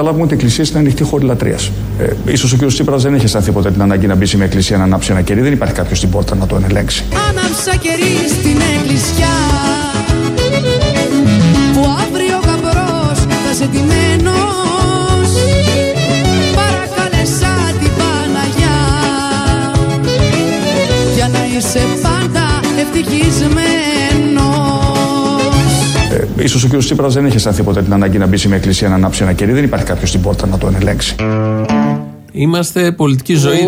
καταλάβουμε ότι η εκκλησία είναι ανοιχτή χώρη λατρείας. Ε, ίσως ο κ. Τσίπρας δεν έχει αισθανθεί ποτέ την ανάγκη να μπει σε μια εκκλησία να ανάψει ένα κερί. Δεν υπάρχει κάποιος στην πόρτα να τον ελέγξει. Άναψα κερί στην εκκλησιά Που αύριο γαμπρός θα σε ντυμένος Παρακάλεσα την Παναγιά Για να είσαι πάντα ευτυχισμένος Ε, ίσως ο κ. Τσίπρας δεν έχει αισθανθεί ποτέ την ανάγκη να μπει σε μια εκκλησία να ανάψει ένα κερί. Δεν υπάρχει κάποιος στην πόρτα να τον ελέγξει. Είμαστε πολιτική ζωή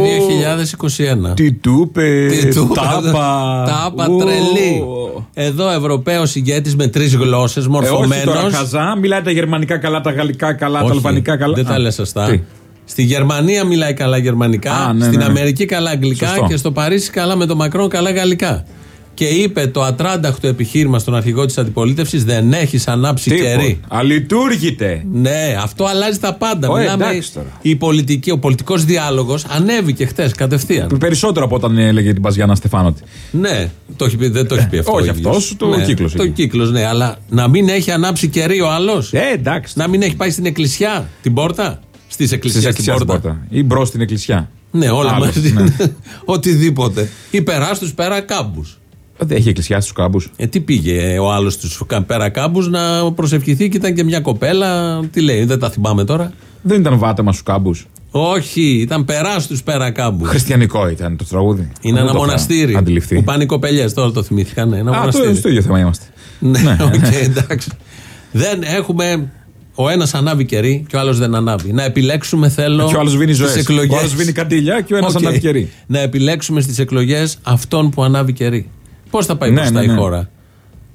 2021. Τι του είπε, Τι του είπε, τάπα. Τάπα Ου. τρελή. Εδώ Ευρωπαίος ηγέτης με τρεις γλώσσες, Ε, όχι μορφωμένος. τώρα χαζά, μιλάει τα γερμανικά καλά, τα γαλλικά καλά, τα αλβανικά καλά. Δεν τα Α, λες σωστά. τι; Στη Γερμανία μιλάει καλά γερμανικά, Α, ναι, στην ναι, ναι. Αμερική καλά αγγλικά Σωστό. και στο Παρίσι καλά με τον Μακρόν καλά γαλλικά. Και είπε το ατράνταχτο επιχείρημα στον αρχηγό της αντιπολίτευσης: Δεν έχεις ανάψει Τίποτα. κερί. Αλειτουργείται. Ναι, αυτό αλλάζει τα πάντα. Ω, Μιλάμε, εντάξει τώρα. η πολιτική, ο πολιτικός διάλογος ανέβηκε χτε κατευθείαν. Περισσότερο από όταν έλεγε την Παζιάννα Στεφάνωτη. Ναι, το έχει πει, δεν το έχει πει αυτό. όχι ο ίδιος. αυτός, το ναι, κύκλος Το εκεί. κύκλος, ναι, αλλά να μην έχει ανάψει κερί ο άλλος. Ε, εντάξει. Να μην έχει πάει στην εκκλησιά, την πόρτα. Στις Στις εκκλησίε την εκκλησία στην πόρτα. πόρτα. Ή μπρος στην εκκλησιά. Ναι, όλα Άλλος, μαζί. ναι. Οτιδήποτε. Ή περάς τους πέρα κάμπους. Δεν έχει εκκλησιά στους κάμπους. Ε, τι πήγε ο άλλος τους πέρα κάμπους να προσευχηθεί και ήταν και μια κοπέλα. Τι λέει, δεν τα θυμάμαι τώρα. Δεν ήταν βάτεμα στους κάμπους. Όχι, ήταν περά του πέρα κάμπους. Χριστιανικό ήταν το τραγούδι. Είναι Δεν ένα το είχα μοναστήρι. Αντιληφθεί. Που πάνε οι κοπελιές, τώρα το θυμήθηκαν. ναι, Ένα Α, το, μοναστήρι. στο ίδιο θέμα είμαστε. Ναι, οκ, εντάξει. Δεν έχουμε. Ο ένας ανάβει κερί και ο άλλος δεν ανάβει. Να επιλέξουμε, θέλω. Και ο άλλος βίνει στις ζωές. εκλογές- Ο άλλος βίνει καντήλια και ο ένας Οκ. ανάβει κερί. Να επιλέξουμε στις εκλογές αυτόν που ανάβει κερί. Πώς θα πάει Ναι, μπροστά ναι, ναι. η χώρα;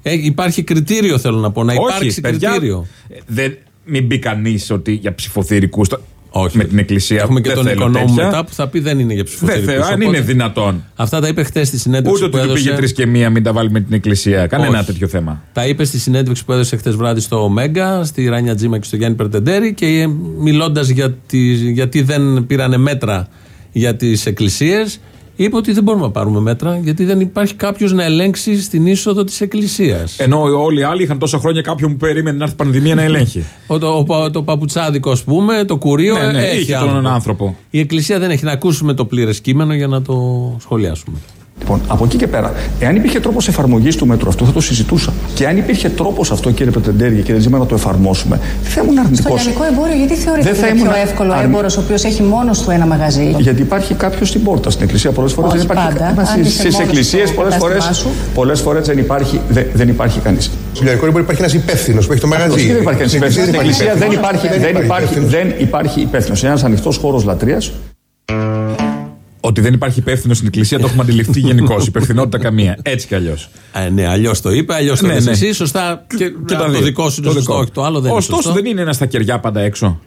Ε, υπάρχει κριτήριο, θέλω να πω. Να υπάρξει Όχι, παιδιά, κριτήριο. ε, δεν, μην μπει κανείς ότι για ψηφοθυρικούς Όχι. με την εκκλησία Έχουμε και δεν τον θέλω οικονόμο τέτοια. μετά που θα πει δεν είναι για Δεν ψηφοθερικούς. θέλω, αν Οπότε είναι δυνατόν. Αυτά τα είπε χθες στη συνέντευξη Ούτε που ότι του πήγε έδωσε. τρεις και μία, μην τα βάλει με την εκκλησία. Κανένα Όχι. τέτοιο θέμα. Τα είπε στη συνέντευξη που έδωσε χθες βράδυ στο Ωμέγα, στη Ράνια Τζίμα και στο Γιάννη Περτεντέρη και μιλώντας για τις- γιατί δεν πήρανε μέτρα για τις εκκλησίες, είπε ότι δεν μπορούμε να πάρουμε μέτρα γιατί δεν υπάρχει κάποιος να ελέγξει στην είσοδο της εκκλησίας. Ενώ όλοι οι άλλοι είχαν τόσα χρόνια κάποιον που περίμενε να έρθει η πανδημία να ελέγχει. Ο, το, ο, το παπουτσάδικο, ας πούμε, το κουρίο Ναι, ναι, έχει είχε τον άνθρωπο. άνθρωπο. Η εκκλησία δεν έχει να ακούσουμε το πλήρες κείμενο για να το σχολιάσουμε. Λοιπόν, από εκεί και πέρα, εάν υπήρχε τρόπος εφαρμογής του μέτρου αυτού, θα το συζητούσα. Και αν υπήρχε τρόπος αυτό, κύριε Πετεντέρη και κύριε Τζίμα, να το εφαρμόσουμε, δεν θα ήμουν Στο αρνητικό. λιανικό εμπόριο, γιατί θεωρείτε Δεν ότι θα είναι πιο ήμουν εύκολο ο αρνη- έμπορο ο οποίος έχει μόνος του ένα μαγαζί; Γιατί υπάρχει κάποιος στην πόρτα στην εκκλησία. Πολλές φορές Όχι δεν υπάρχει πάντα. κανείς. Αν είσαι Στις μόνος εκκλησίες στο πολλές φορέ κατάστημά σου. πολλές φορές δεν υπάρχει, δεν, δεν υπάρχει κανείς. Στο λιανικό εμπόριο υπάρχει ένας υπεύθυνος που έχει το μαγαζί. Δεν υπάρχει κανείς. Στην εκκλησία Στην εκκλησία δεν υπάρχει, δεν υπάρχει, υπεύθυνος. δεν υπάρχει υπεύθυνος. Είναι ένας ανοιχτός χώρος λατρείας. Ότι δεν υπάρχει υπεύθυνο στην εκκλησία το έχουμε αντιληφθεί γενικώς. Υπευθυνότητα καμία. Έτσι κι αλλιώς. Ε, ναι, αλλιώς το είπε, αλλιώς το Ναι, ναι, ναι. εσύ. Σωστά. Και, τα το δύο. δικό σου είναι Το σωστό, δικό. όχι το άλλο δεν είναι Ωστόσο σωστό. δεν είναι ένα στα κεριά πάντα έξω.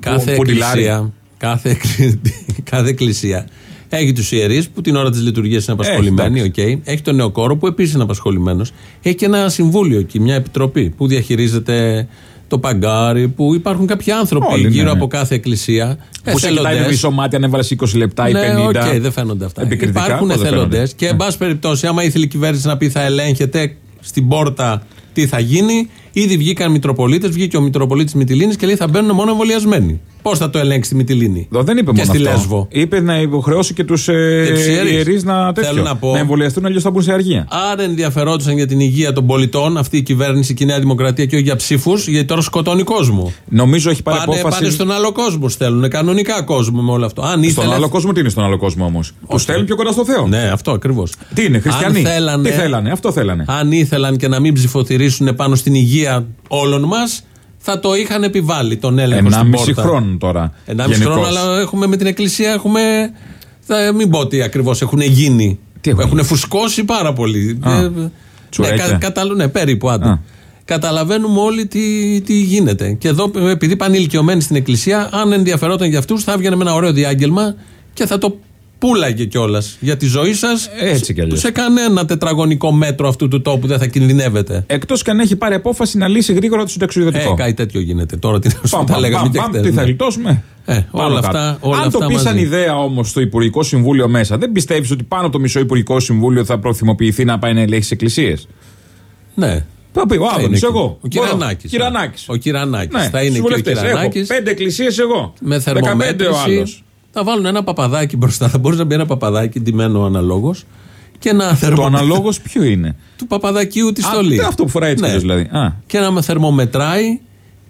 Κάθε που ποντιλάρει. εκκλησία, κάθε, εκκλη- κάθε εκκλησία έχει τους ιερείς που την ώρα της λειτουργίας είναι απασχολημένοι. εντάξει. οκ. Έχει τον νεωκόρο που επίσης είναι απασχολημένος. Έχει και ένα συμβούλιο εκεί, μια επιτροπή που διαχειρίζεται το παγκάρι, που υπάρχουν κάποιοι άνθρωποι Όλοι, ναι, γύρω ναι. από κάθε εκκλησία. Που σε κοιτάει με μισό μάτι αν έβαλες 20 λεπτά ή 50. Ναι, οκ, δεν φαίνονται αυτά. Επικριτικά, Υπάρχουν πώς δεν εθελοντές φαίνονται. και, εν πάση περιπτώσει, άμα ήθελε η κυβέρνηση να πει θα ελέγχεται στην πόρτα τι θα γίνει, ήδη βγήκαν Μητροπολίτες, βγήκε ο Μητροπολίτης Μυτιλίνης και λέει θα μπαίνουν μόνο εμβολιασμένοι. Πώς θα το ελέγξει τη Μυτιλίνη. Εδώ δεν είπε και μόνο στη αυτό. Λέσβο. Είπε να υποχρεώσει και τους ε, Και τους ιερείς. ιερείς να, Θέλω τέτοιο, να πω- να εμβολιαστούν, αλλιώς θα μπουν σε αργία. Άρα ενδιαφερόντουσαν για την υγεία των πολιτών αυτή η κυβέρνηση και η Νέα Δημοκρατία και όχι για ψήφους, γιατί τώρα σκοτώνει κόσμο. Νομίζω έχει πάρει Πάνε, απόφαση. πάνε στον άλλο κόσμο, στέλνουν κανονικά κόσμο με όλο αυτό. Αν Στον ήθελε- άλλο κόσμο, τι είναι στον άλλο κόσμο όμως; Τους στέλνουν πιο κοντά στο Θεό. Ναι, αυτό ακριβώς. Τι είναι, χριστιανοί. Αν θέλανε, Τι θέλανε, αυτό θέλανε. Αν ήθελαν και να μην ψηφοθυρίσουν πάνω στην υγεία όλων μας, θα το είχαν επιβάλει τον έλεγχο στην Ενάμιση πόρτα. χρόνο τώρα. Ενάμιση γενικώς. χρόνο, αλλά έχουμε με την Εκκλησία έχουμε. Θα μην πω ότι ακριβώς έχουν γίνει. Τι έχουν έχουν γίνει; φουσκώσει πάρα πολύ. Α, Ε, ναι, τσουρέκια. κα, καταλα- ναι, περίπου άντε. Α. Καταλαβαίνουμε όλοι τι, τι γίνεται. Και εδώ, επειδή πάνε ηλικιωμένοι στην Εκκλησία, αν ενδιαφερόταν για αυτούς, θα έβγαινε με ένα ωραίο διάγγελμα και θα το πούλαγε κιόλας. Για τη ζωή σας, Έτσι κι αλλιώς. σε κανένα τετραγωνικό μέτρο αυτού του τόπου δεν θα κινδυνεύετε. Εκτός και αν έχει πάρει απόφαση να λύσει γρήγορα το Ε, συνταξιοδοτικό. κάτι τέτοιο γίνεται. Τώρα τι να σου Πάμε, τα πάμε, λέγαμε και πάμε, χτες, τι θα ναι. γλιτώσουμε; Ε, Πάνω όλα κάτω. αυτά- όλα Αν αυτά το πει σαν μαζί. ιδέα όμως στο Υπουργικό Συμβούλιο μέσα, δεν πιστεύεις ότι πάνω από το μισό Υπουργικό Συμβούλιο θα προθυμοποιηθεί να πάει να ελέγξει εκκλησίες; Ναι. Θα πει ο Θα Άδωνης, είναι εγώ. Ο Κυρανάκης. Κυρανάκης. Ο Κυρανάκης. Ναι, θα είναι στους και ο βουλευτές. Κυρανάκης. Έχω Πέντε εκκλησίες εγώ. Με 15 ο άλλο. θερμομέτρηση. Θα βάλουν ένα παπαδάκι μπροστά. Θα μπορεί να μπει ένα παπαδάκι ντυμένο αναλόγως. Και ένα Το θερμο... αναλόγως ποιο είναι; του παπαδακίου της Α, στολής. αυτό που φοράει έτσι Ναι. κι αλλιώς, δηλαδή. Α. Και να με θερμομετράει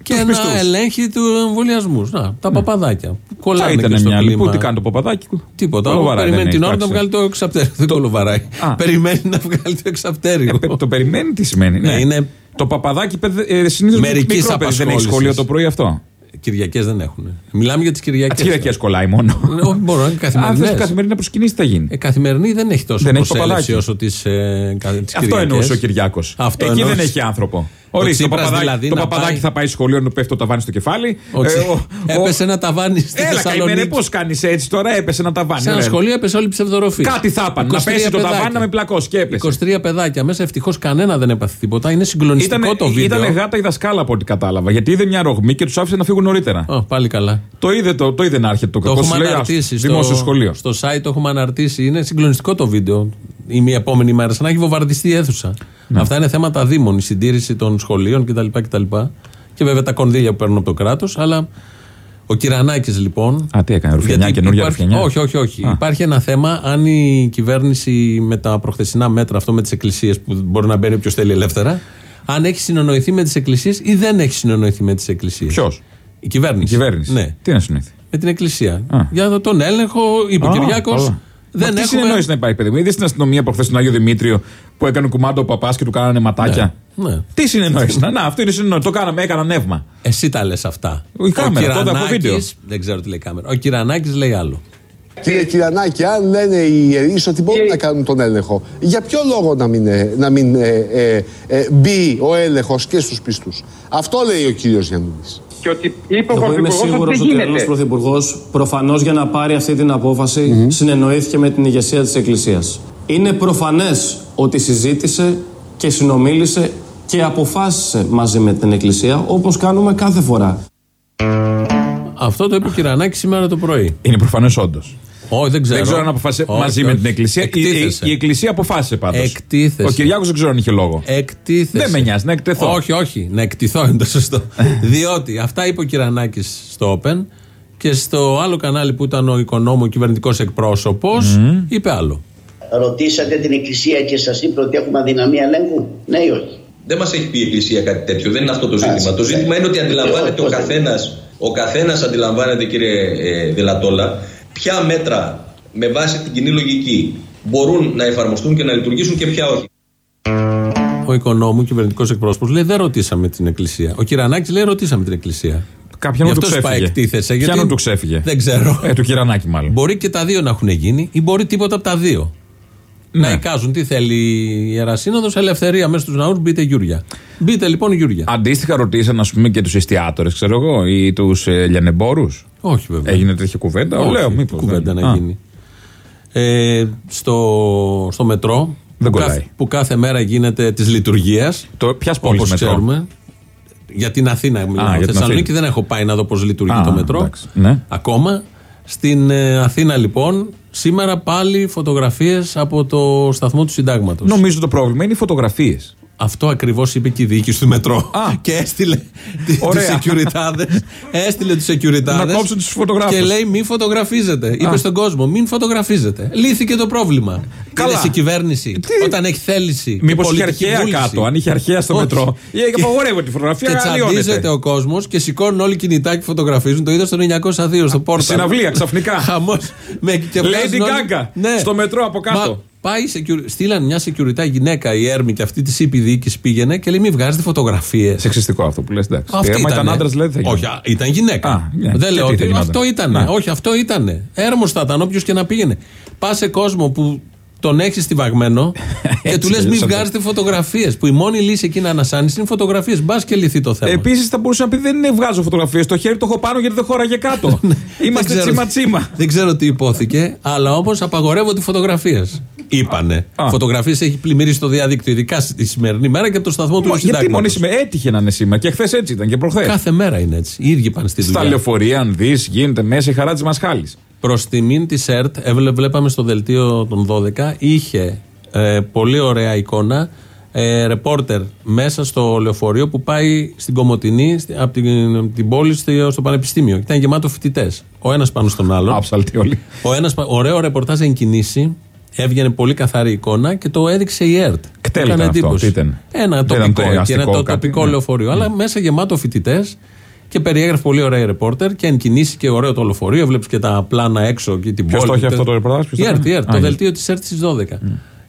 και Τους να πιστούς. ελέγχει του εμβολιασμούς. Να, τα παπαδάκια. που Θα Κολλάνε ήταν και στο μια κλίμα. λοιπόν. Τι κάνει το παπαδάκι. Τίποτα. Κολοβαράει, Περιμένει δεν την έχει ώρα να πράξει. βγάλει το εξαπτέριο. Δεν κολοβαράει. Α. Περιμένει να βγάλει το εξαπτέριο. Ε, το περιμένει τι σημαίνει. Ναι, είναι- Το παπαδάκι ε, συνήθως Μερικής μικρό παιδί δεν έχει απασχόλησης. σχολείο το πρωί αυτό. Κυριακές δεν έχουν. Μιλάμε για τις Κυριακές. Τις Κυριακές κολλάει μόνο. Όχι, μπορώ να είναι Αν καθημερινές. θε καθημερινά προσκυνήσει, τι θα γίνει; Ε, καθημερινή δεν έχει τόσο Δεν έχει προσέλευση παπαδάκι. όσο τις, ε, κα- τις Αυτό Κυριακές. εννοούσε ο Κυριάκος. Αυτό Εκεί εννοούσε. δεν έχει άνθρωπο. Ο Ορίστε, το Τσίπρας παπαδάκι, δηλαδή το να παπαδάκι πάει- θα πάει σχολείο να πέφτει το ταβάνι στο κεφάλι. Ο Ε, Τσι- ο- ο- Έπεσε ένα ταβάνι στη Έλα, καημένε, Θεσσαλονίκη. πώς κάνεις έτσι τώρα, έπεσε ένα ταβάνι. Σε ένα ωραία. σχολείο έπεσε όλη η ψευδοροφή. Κάτι θα έπανε. Να 23 πέσει το παιδάκια. ταβάνι να με πλακώσει και έπεσε. 23 παιδάκια μέσα, ευτυχώς κανένα δεν έπαθε τίποτα. Είναι συγκλονιστικό Ήταν, το βίντεο. ήταν γάτα η δασκάλα από ό,τι κατάλαβα. Γιατί είδε μια ρογμή και τους άφησε να φύγουν νωρίτερα. Ω, πάλι καλά. Το είδε, το, το είδε να έρχεται το Το κακό. έχουμε Σου λέει, αναρτήσει «Α, στο, Δημόσιο σχολείο. στο site, το έχουμε αναρτήσει. Είναι συγκλονιστικό το βίντεο. Η μία επόμενη μέρα, σαν να έχει βομβαρδιστεί η αίθουσα. Ναι. Αυτά είναι θέματα δήμων, η συντήρηση των σχολείων κτλ. κτλ. Και βέβαια τα κονδύλια που παίρνουν από το κράτος. Αλλά ο Κυρανάκης λοιπόν. Α, τι έκανε, ρουφιανιά, γιατί καινούργια υπάρχει- ρουφιανιά; Όχι, όχι, όχι. Α. Υπάρχει ένα θέμα αν η κυβέρνηση με τα προχθεσινά μέτρα, αυτό με τις εκκλησίες που μπορεί να μπαίνει όποιος θέλει ελεύθερα, αν έχει συνεννοηθεί με τις εκκλησίες ή δεν έχει συνεννοηθεί με τις εκκλησίες. Ποιος; Η κυβέρνηση. Η κυβέρνηση. Ναι. Τι να συνήθει. Με την εκκλησία. Α. Για τον έλεγχο, είπε ο Α, Κυριάκος. Καλά. Δεν Μα τι έχουμε. συνεννόηση να υπάρχει, παιδί μου; Είδες στην αστυνομία προχθέ τον Άγιο Δημήτριο που έκανε κουμάντο ο παπάς και του κάνανε ματάκια; Ναι. Τι συνεννόηση. να, να, αυτό είναι συνεννόηση. Το κάναμε, έκανα νεύμα. Εσύ τα λες αυτά. Η κάμερα, τότε από Κυρανάκης- βίντεο. Δεν ξέρω τι λέει η κάμερα. Ο Κυρανάκης λέει άλλο. Κύριε Κυρανάκη, αν λένε οι ιερείς ότι μπορούν να κάνουν τον έλεγχο, για ποιο λόγο να μην, ε, να μην ε, ε, ε, μπει ο έλεγχος και στους πιστούς; Αυτό λέει ο κύριος Γιαννούλης. Και ότι είπε ο Εγώ είμαι Πρωθυπουργός ότι σίγουρο δεν ότι ο Έλληνα γίνεται. Πρωθυπουργός προφανώς για να πάρει αυτή την απόφαση συνεννοήθηκε με την ηγεσία της Εκκλησίας. Είναι προφανές ότι συζήτησε και συνομίλησε και αποφάσισε μαζί με την Εκκλησία όπως κάνουμε κάθε φορά. Αυτό το είπε ο Κυρανάκης σήμερα το πρωί. Είναι προφανές όντως. Όχι, δεν ξέρω. Δεν ξέρω αν αποφάσισε Όχι, μαζί όχι. με την Εκκλησία. Η, η, Εκτίθεσε. η Εκκλησία αποφάσισε πάντως. Εκτίθεσε. Ο Κυριάκος δεν ξέρω αν είχε λόγο. Εκτίθεσε. Δεν με νοιάζει, να εκτεθώ. Όχι, όχι. Να εκτιθώ είναι το σωστό. Διότι αυτά είπε ο Κυρανάκης στο Open και στο άλλο κανάλι που ήταν ο οικονόμο κυβερνητικός εκπρόσωπος είπε άλλο. Ρωτήσατε την Εκκλησία και σας είπε ότι έχουμε αδυναμία ελέγχου; Ναι ή όχι; Δεν μας έχει πει η Εκκλησία κάτι τέτοιο. Δεν είναι αυτό το ζήτημα. Άς, Το ζήτημα ναι. είναι ότι αντιλαμβάνεται ο Πώς δεν- καθένα, ο καθένας αντιλαμβάνεται, κύριε ε, Δελατόλα, ποια μέτρα με βάση την κοινή λογική μπορούν να εφαρμοστούν και να λειτουργήσουν και ποια όχι. Ο οικονόμου κυβερνητικός εκπρόσωπος λέει: Δεν ρωτήσαμε την Εκκλησία. Ο Κυρανάκης λέει: Ρωτήσαμε την Εκκλησία. Κάποιον Γι' του αυτό σου πάει ξέφυγε. εκτίθεσαι. Ποιανού γιατί- του ξέφυγε; Δεν ξέρω. Ε, του Κυρανάκη μάλλον. Μπορεί και τα δύο να έχουν γίνει ή μπορεί τίποτα από τα δύο. Ναι. Να εικάζουν τι θέλει η Ιερά Σύνοδος, ελευθερία μέσα στους ναούς, μπείτε Γιούρια. Μπείτε λοιπόν Γιούρια. Αντίστοιχα ρωτήσαν, ας πούμε, και τους εστιατόρες, ξέρω εγώ, ή τους ε, λιανεμπόρους. Όχι βέβαια. Έγινε τέτοια κουβέντα; Όχι, Λέω, μήπως κουβέντα δεν- να Α, γίνει. Ε, στο, στο μετρό Δεν που, κολλάει. κάθε, που κάθε μέρα γίνεται της λειτουργίας. Το ποιας πόλης Όπως μετρό; ξέρουμε. Για την Αθήνα μιλάω. για την Θεσσαλονίκη Αθήνα. δεν έχω πάει να δω πώς λειτουργεί Α, το μετρό. εντάξει. Ναι. Ακόμα. Στην ε, Αθήνα λοιπόν, σήμερα πάλι φωτογραφίες από το σταθμό του Συντάγματος. Νομίζω το πρόβλημα είναι οι φωτογραφίες. Αυτό ακριβώς είπε και η διοίκηση του μετρό. Α. και έστειλε του Ωραία. securitádes. έστειλε του securitádes. Να κόψουν τους φωτογράφους. Και λέει: Μην φωτογραφίζετε. Είπε Α. στον κόσμο: Μην φωτογραφίζετε. Λύθηκε το πρόβλημα. Καλά. Είναι η κυβέρνηση. Τι; Όταν έχει θέληση. και Μήπως είχε πολιτική αρχαία βούληση. κάτω, αν είχε αρχαία στο Όχι. μετρό. Ή Και- απαγορεύεται τη φωτογραφία, Και αλλοιώνεται. τσαντίζεται ο κόσμος και σηκώνουν όλοι κινητά και φωτογραφίζουν. Το είδα στο 902 στο πόρτα. Συναυλία, ξαφνικά. Χαμός. Και Lady βγάζουν όλοι- Gaga, Ναι. στο μετρό από κάτω. Μα πάει security- στείλαν μια security γυναίκα η Έρμη και αυτή της είπε η διοίκηση πήγαινε και λέει: Μην βγάζετε φωτογραφίες. Σεξιστικό αυτό που λες. Εντάξει. Αυτή Άμα ήταν ήτανε. άντρας, δηλαδή θα γίνει. Όχι, α, ήταν γυναίκα. Α, ναι. Δεν Και λέω τι ότι θα γινόταν. αυτό ήταν. Ναι. Όχι, αυτό ήταν. Έρμος θα ήταν όποιος και να πήγαινε. Πας σε κόσμο που τον έχεις στιβαγμένο και του λες: Μην σαν το- βγάζετε φωτογραφίες. Που η μόνη λύση εκεί να ανασάνεις είναι φωτογραφίες. Μπας και λυθεί το θέμα. Επίσης θα μπορούσε να πει: Δεν είναι βγάζω φωτογραφίες. Το χέρι το έχω πάνω γιατί δεν χώραγε κάτω. Είμαστε Δεν ξέρω- τσίμα τσίμα. Δεν ξέρω τι υπόθηκε, αλλά όμω απαγορεύονται φωτογραφίες. Είπανε. Α. Φωτογραφίες έχει πλημμυρίσει το διαδίκτυο, ειδικά στη σημερινή μέρα και από το σταθμό του Μα, Γιατί συντάγματος. μόνη σήμερα έτυχε να είναι σήμερα και χθες έτσι ήταν και προχθές. Κάθε μέρα είναι έτσι. Οι ίδιοι πάνε στη Στα δουλειά. λεωφορεία, αν δεις, γίνεται μέσα η χαρά της Μασχάλης. Προς τιμήν της ΕΡΤ, έβλε- βλέπαμε στο δελτίο των 12, είχε ε, πολύ ωραία εικόνα. Ε, ρεπόρτερ μέσα στο λεωφορείο που πάει στην Κομωτινή, στη- από την, από την πόλη στη- στο Πανεπιστήμιο. Ήταν γεμάτο φοιτητές. Ο ένας πάνω στον άλλον. Άψαλτοι όλοι. Ο ένας, πα- ωραίο ρεπορτάζ εν κινήσει. Έβγαινε πολύ καθαρή εικόνα και το έδειξε η ΕΡΤ. Κτέλ Έκανε ήταν αυτό, εντύπωση. τι ήταν; Ένα Δεν τοπικό, ήταν το εκεί, ένα αστικό το, κάτι, τοπικό ναι. λεωφορείο. Αλλά μέσα γεμάτο φοιτητές και περιέγραφε πολύ ωραία η ρεπόρτερ και εν κινήσει και ωραίο το λεωφορείο. Έβλεπε και τα πλάνα έξω και την Ποιος πόλη. το είχε και αυτό το ρεπορτάζ, ποιος Η το ΕΡΤ, έκανε; η ΕΡΤ, Α, το η δελτίο της ΕΡΤ στις 12.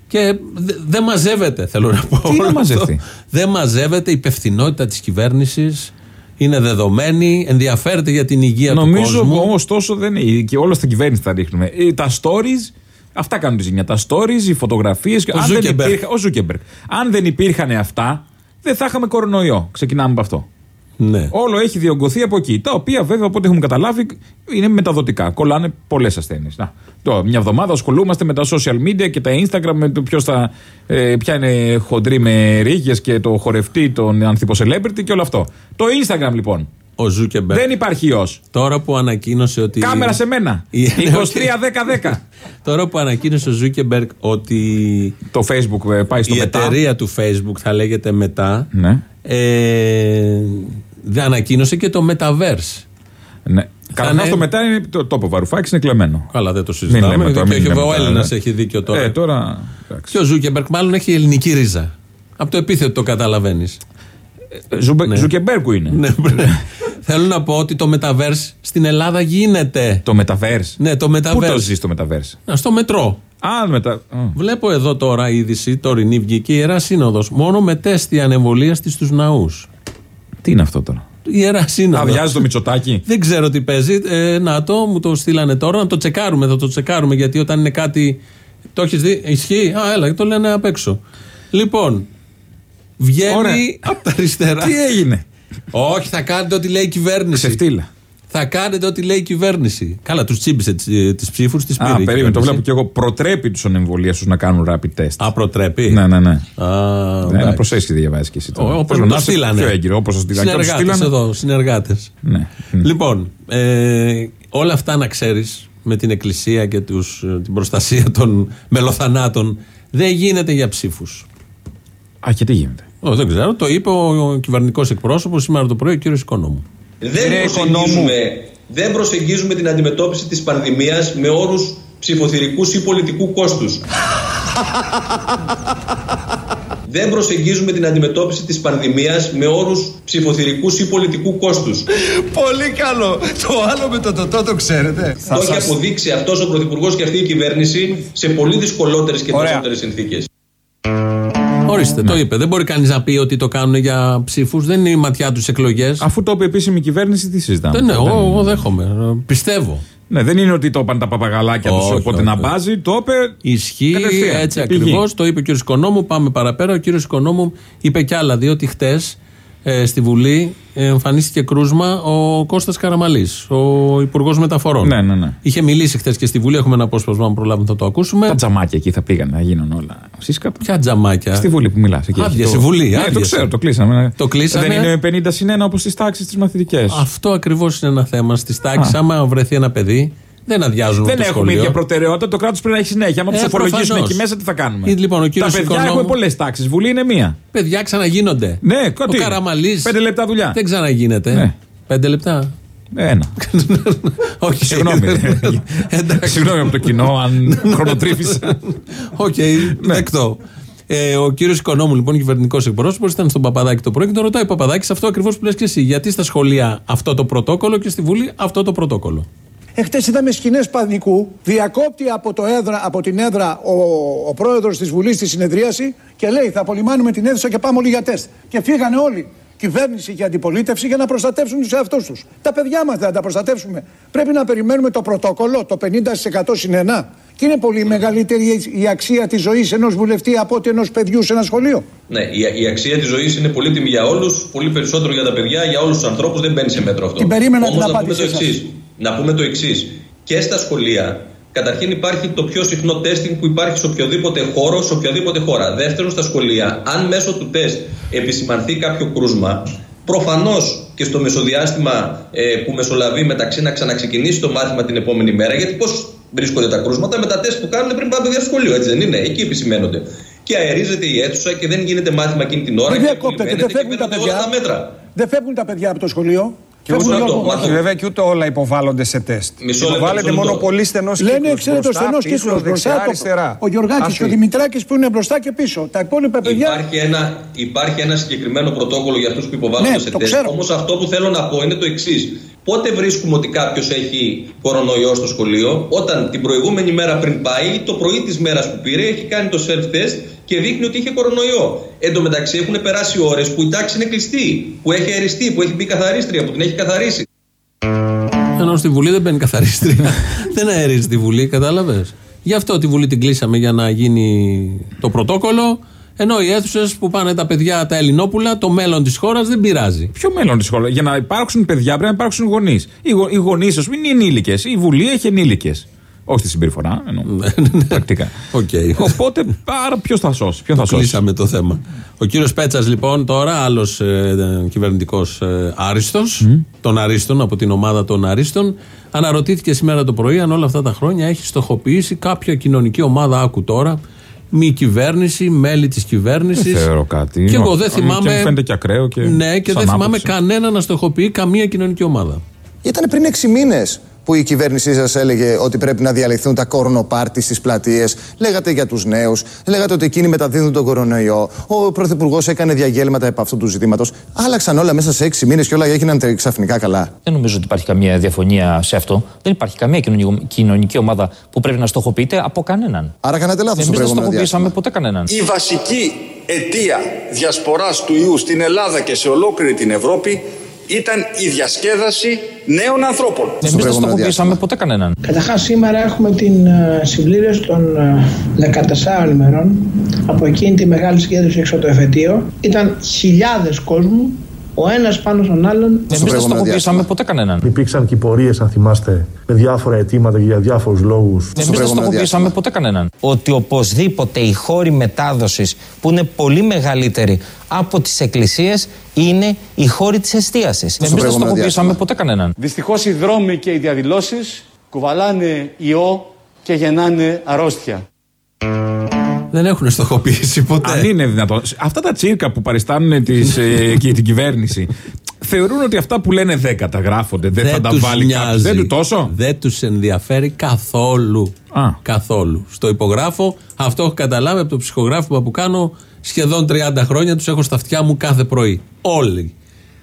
Και δε- δεν μαζεύεται, θέλω να πω. Τι να όλο μαζευτεί; αυτό. Δεν μαζεύεται η υπευθυνότητα της κυβέρνησης. Είναι δεδομένη, ενδιαφέρεται για την υγεία του Νομίζω κόσμου. όμως τόσο δεν είναι. Και όλα στην κυβέρνηση τα ρίχνουμε. Ε, Τα stories, αυτά κάνουν τη ζημιά. Τα stories, οι φωτογραφίες. Ο Ζούκεμπεργκ. Ο Ζούκεμπεργκ. Αν δεν υπήρχαν αυτά, δεν θα είχαμε κορονοϊό. Ξεκινάμε από αυτό. Ναι. Όλο έχει διογκωθεί από εκεί. Τα οποία βέβαια από ό,τι έχουμε καταλάβει είναι μεταδοτικά. Κολλάνε πολλές ασθένειες. Τώρα, μια εβδομάδα ασχολούμαστε με τα social media και τα Instagram, με το ποιος θα, ε, ποια είναι χοντρή με ρίγες και το χορευτή, τον ανθυποσελέμπριτι και όλο αυτό. Το Instagram λοιπόν. Ο Ζούκεμπεργκ. Δεν υπάρχει ιός. Τώρα που ανακοίνωσε ότι. Κάμερα σε μένα. Η- 23-10-10. Τώρα που ανακοίνωσε ο Ζούκεμπεργκ ότι Το Facebook ε, πάει στο η Meta. εταιρεία του Facebook θα λέγεται Meta. Ναι. Ε, δεν ανακοίνωσε και το Metaverse. ναι. Καταρχάς είναι- το Meta είναι το τόπο Βαρουφάκη είναι κλεμμένο. Καλά, δεν το Μην συζητάμε. λέμε τώρα, και μην όχι, λέμε ο τώρα, Έλληνα ναι. έχει δίκιο τώρα. Ε, τώρα. εντάξει. Και ο Ζούκεμπεργκ μάλλον έχει ελληνική ρίζα. Από το επίθετο το καταλαβαίνεις. Ζουμπε- Ναι. Ζουκεμπέργκου είναι. ναι, Θέλω να πω ότι το Metaverse στην Ελλάδα γίνεται. Το Metaverse. Ναι, το Πού το Metaverse. ζεις το Metaverse. Α, Στο μετρό. Α, μετα... α. Βλέπω εδώ τώρα είδηση, τωρινή βγήκε η Ιερά Σύνοδος. Μόνο με τεστ ανεμβολίαστη στου ναούς. Τι είναι αυτό τώρα; Η Ιερά Σύνοδος. Αδειάζει το Μητσοτάκι. Δεν ξέρω τι παίζει. Ε, να το, μου το στείλανε τώρα, να το τσεκάρουμε. Θα το τσεκάρουμε γιατί όταν είναι κάτι. Το έχεις δει, ισχύει; Α, έλα, το λένε απ' έξω. Λοιπόν, Ωραία. βγαίνει από τα αριστερά. Τι έγινε; Όχι, θα κάνετε ό,τι λέει η κυβέρνηση. Ξεφτύλα. Θα κάνετε ό,τι λέει η κυβέρνηση. Καλά, τους τσίμπησε τις ψήφους, τις πήρε. Α, η περίμενε, το κυβέρνηση. βλέπω και εγώ. Προτρέπει τους ανεμβολίαστου να κάνουν rapid test. Α, προτρέπει; Ναι, ναι, ναι. Α, Ναι, εντάξει. προσέχει τι διαβάζεις και εσύ. τώρα. Όπως Θέλω μου το να είσαι στείλανε. Πιο έγκυρο, όπως το στείλανε. Και όπως Συνεργάτες στείλανε- εδώ, συνεργάτες. Ναι. Λοιπόν, ε, όλα αυτά να ξέρεις με την Εκκλησία και τους, ε, την προστασία των μελοθανάτων δεν γίνεται για ψήφους. Α, και τι γίνεται; Δεν ξέρω, το είπε ο κυβερνητικός εκπρόσωπος σήμερα το πρωί, ο κύριος Οικονόμου. Δεν Κύριε προσεγγίζουμε, δεν προσεγγίζουμε την αντιμετώπιση της πανδημίας με όρους ψηφοθυρικούς ή πολιτικού κόστους. δεν προσεγγίζουμε την αντιμετώπιση της πανδημίας με όρους ψηφοθυρικούς ή πολιτικού κόστους. Πολύ καλό. Το άλλο με το τοτό το ξέρετε. Το έχει αποδείξει αυτός ο Πρωθυπουργός και αυτή η κυβέρνηση σε πολύ δυσκολότερες και Ωραία. περισσότερες συνθήκες. Ορίστε, Ναι. το είπε. Δεν μπορεί κανείς να πει ότι το κάνουν για ψήφους. Δεν είναι η ματιά τους εκλογές. Αφού το είπε η επίσημη κυβέρνηση, τι συζητάμε; Δεν είναι, Δεν- εγώ, εγώ δέχομαι. Ε, Πιστεύω. Ναι, δεν είναι ότι το είπαν τα παπαγαλάκια τους, Όχι, οπότε όχι. να μπάζει, το είπε. Ισχύει Κατευθείαν, έτσι η πηγή. ακριβώς. Το είπε ο κ. Οικονόμου. Πάμε παραπέρα. Ο κ. Οικονόμου είπε κι άλλα. Διότι χτες ε, στη Βουλή εμφανίστηκε κρούσμα ο Κώστας Καραμαλής, ο Υπουργός Μεταφορών. Ναι, ναι, ναι. Είχε μιλήσει χθες και στη Βουλή. Έχουμε ένα απόσπασμα, αν προλάβουμε θα το ακούσουμε. Τα τζαμάκια εκεί θα πήγαν να γίνουν όλα. Σύσκα. Ποια τζαμάκια; Στη Βουλή που μιλάς. Άδειασε η Βουλή, Ναι, το άδειασε. ξέρω, το κλείσαμε. Το κλείσαμε. Δεν είναι 50 συν 1 όπως στις τάξεις τις μαθητικές. Αυτό ακριβώς είναι ένα θέμα. Στις τάξεις, Α. άμα βρεθεί ένα παιδί, δεν αδειάζουν Δεν το έχουμε σχολείο. ίδια προτεραιότητα. Το κράτος πρέπει να έχει συνέχεια. Άμα Ε, τους φορολογήσουν προφανώς. εκεί μέσα, τι θα κάνουμε; Ε, λοιπόν, ο Τα κύριος παιδιά Οικονόμου- έχουμε πολλές τάξεις. Βουλή είναι μία. Παιδιά ξαναγίνονται. Ναι, ο κάτι. Καραμαλής Πέντε λεπτά δουλειά. Δεν ξαναγίνεται. Ναι. Πέντε λεπτά. Ένα. Όχι. Συγγνώμη. Εντάξει. Συγγνώμη από το κοινό, αν χρονοτρίφησα. Οκ, Ναι. δεκτό. Ε, ο κύριος Οικονόμου, λοιπόν, κυβερνητικός εκπρόσωπος, ήταν στον Παπαδάκη το πρωί και τον ρωτάει ο Παπαδάκης αυτό ακριβώς που λες και εσύ. Γιατί στα σχολεία αυτό το πρωτόκολλο και στη Βουλή αυτό το πρωτόκολλο; Εχθές είδαμε σκηνές πανικού. Διακόπτει από, το έδρα, από την έδρα ο, ο πρόεδρος της Βουλής στη συνεδρίαση και λέει: Θα απολυμάνουμε την αίθουσα και πάμε όλοι για τεστ. Και φύγανε όλοι, κυβέρνηση και αντιπολίτευση, για να προστατεύσουν τους εαυτούς τους. Τα παιδιά μας δεν θα τα προστατεύσουμε. Πρέπει να περιμένουμε το πρωτόκολλο, το 50% συν 1, Και είναι πολύ μεγαλύτερη η αξία της ζωής ενός βουλευτή από ότι ενός παιδιού σε ένα σχολείο. Ναι, η, η αξία της ζωής είναι πολύτιμη για όλους, πολύ περισσότερο για τα παιδιά, για όλους τους ανθρώπους. Δεν μπαίνει σε μέτρο αυτό. Την περίμενα Όμως την να πούμε το απάντησή σας. εξή. Να πούμε το εξής. Και στα σχολεία, καταρχήν υπάρχει το πιο συχνό τεστινγκ που υπάρχει σε οποιοδήποτε χώρο, σε οποιαδήποτε χώρα. Δεύτερον, στα σχολεία, αν μέσω του τεστ επισημανθεί κάποιο κρούσμα, προφανώς και στο μεσοδιάστημα ε, που μεσολαβεί μεταξύ να ξαναξεκινήσει το μάθημα την επόμενη μέρα, γιατί πώς βρίσκονται τα κρούσματα με τα τεστ που κάνουν πριν πάνε παιδιά στο σχολείο, έτσι δεν είναι; Εκεί επισημαίνονται. Και αερίζεται η αίθουσα και δεν γίνεται μάθημα εκείνη την ώρα. Δεν και διακόπτεται, επιβαίνεται δεν και φεύγουν τα παίρνονται όλα παιδιά. τα μέτρα. Δεν φεύγουν τα παιδιά από το σχολείο. Και Φεύγουν ούτε, λόγω- Μάθω. όχι, βέβαια και ούτε όλα υποβάλλονται σε τεστ. Μισό λεπτό, Υποβάλλεται μισό μόνο λεπτό. πολύ στενός κύκλος. Λένε, ξέρετε, ο στενός κύκλος μπροστά. το- αριστερά. Ο Γιωργάκης Αυτή. και ο Δημητράκης που είναι μπροστά και πίσω. Τα υπόλοιπα παιδιά. Υπάρχει ένα, υπάρχει ένα συγκεκριμένο πρωτόκολλο για αυτούς που υποβάλλονται Ναι, σε το τεστ. ξέρω. Όμως αυτό που θέλω να πω είναι το εξής. Πότε βρίσκουμε ότι κάποιος έχει κορονοϊό στο σχολείο, όταν την προηγούμενη μέρα πριν πάει ή το πρωί της μέρας που πήρε έχει κάνει το self-test και δείχνει ότι είχε κορονοϊό. Εν τω μεταξύ έχουν περάσει ώρες που η τάξη είναι κλειστή, που έχει αεριστεί, που έχει μπει καθαρίστρια, που την έχει καθαρίσει. Ενώ στη Βουλή δεν μπαίνει καθαρίστρια. δεν αερίζει τη Βουλή, κατάλαβες; Γι' αυτό τη Βουλή την κλείσαμε για να γίνει το πρωτόκολλο. Ενώ οι αίθουσες που πάνε τα παιδιά, τα Ελληνόπουλα, το μέλλον της χώρας δεν πειράζει. Ποιο μέλλον της χώρας; Για να υπάρξουν παιδιά πρέπει να υπάρξουν γονείς. Οι, γο, οι γονείς, ας πούμε, είναι ενήλικες. Η Βουλή έχει ενήλικες. Όχι στη συμπεριφορά, εννοώ. Πρακτικά. Οκ. Οπότε, άρα ποιος θα σώσει. Ποιον Το θα σώσει; κλείσαμε το θέμα. Ο κύριος Πέτσας, λοιπόν, τώρα άλλος ε, κυβερνητικός ε, άριστος, των Αρίστων, από την ομάδα των Αρίστων, αναρωτήθηκε σήμερα το πρωί αν όλα αυτά τα χρόνια έχει στοχοποιήσει κάποια κοινωνική ομάδα. Άκου τώρα, μη κυβέρνηση, μέλη της κυβέρνησης. Δεν θεωρώ κάτι. Και εγώ Όχι. δεν Και θυμάμαι. μου φαίνεται και ακραίο και ναι, και σαν δεν θυμάμαι άποψη. κανένα να στοχοποιεί καμία κοινωνική ομάδα. Ήταν πριν 6 μήνες που η κυβέρνησή σας έλεγε ότι πρέπει να διαλυθούν τα κορονοπάρτι στις πλατείες. Λέγατε για τους νέους, λέγατε ότι εκείνοι μεταδίδουν τον κορονοϊό. Ο Πρωθυπουργός έκανε διαγγέλματα επ' αυτού του ζητήματος. Άλλαξαν όλα μέσα σε 6 μήνες και όλα έγιναν τε- ξαφνικά καλά. Δεν νομίζω ότι υπάρχει καμία διαφωνία σε αυτό. Δεν υπάρχει καμία κοινωνική- κοινωνική ομάδα που πρέπει να στοχοποιείται από κανέναν. Άρα κάνατε λάθος το Εμεί δεν προηγούμενο στοχοποιήσαμε διάστημα. ποτέ κανέναν. Η βασική αιτία διασποράς του ιού στην Ελλάδα και σε ολόκληρη την Ευρώπη ήταν η διασκέδαση νέων ανθρώπων. Εμείς δεν στοχοποιήσαμε ποτέ κανέναν. Καταρχάς σήμερα έχουμε την ε, συμπλήρωση των ε, 14 ημερών από εκείνη τη μεγάλη συγκέντρωση έξω από το εφετείο. Ήταν χιλιάδες κόσμου, ο ένας πάνω στον άλλον. Εμείς δεν στοχοποιήσαμε ποτέ κανέναν. Υπήρξαν και πορείες, αν θυμάστε, με διάφορα αιτήματα και για διάφορους λόγους. Εμείς δεν στοχοποιήσαμε ποτέ κανέναν. Ότι οπωσδήποτε οι χώροι μετάδοσης που είναι πολύ μεγαλύτεροι από τις εκκλησίες είναι οι χώροι της εστίασης. Εμείς δεν στοχοποιήσαμε ποτέ κανέναν. Δυστυχώς οι δρόμοι και οι διαδηλώσεις κουβαλάνε ιό και γεννάνε αρρώστια. Δεν έχουν στοχοποιήσει ποτέ. Αν είναι δυνατόν. Αυτά τα τσίρκα που παριστάνουν τις, ε, και την κυβέρνηση θεωρούν ότι αυτά που λένε δεν καταγράφονται, δεν, θα τα τους βάλει κάποιος. νοιάζει. Δεν τους τόσο; Δεν τους ενδιαφέρει καθόλου. Καθόλου. Στο υπογράφω, αυτό έχω καταλάβει από το ψυχογράφημα που κάνω σχεδόν 30 χρόνια. Τους έχω στα αυτιά μου κάθε πρωί. Όλοι.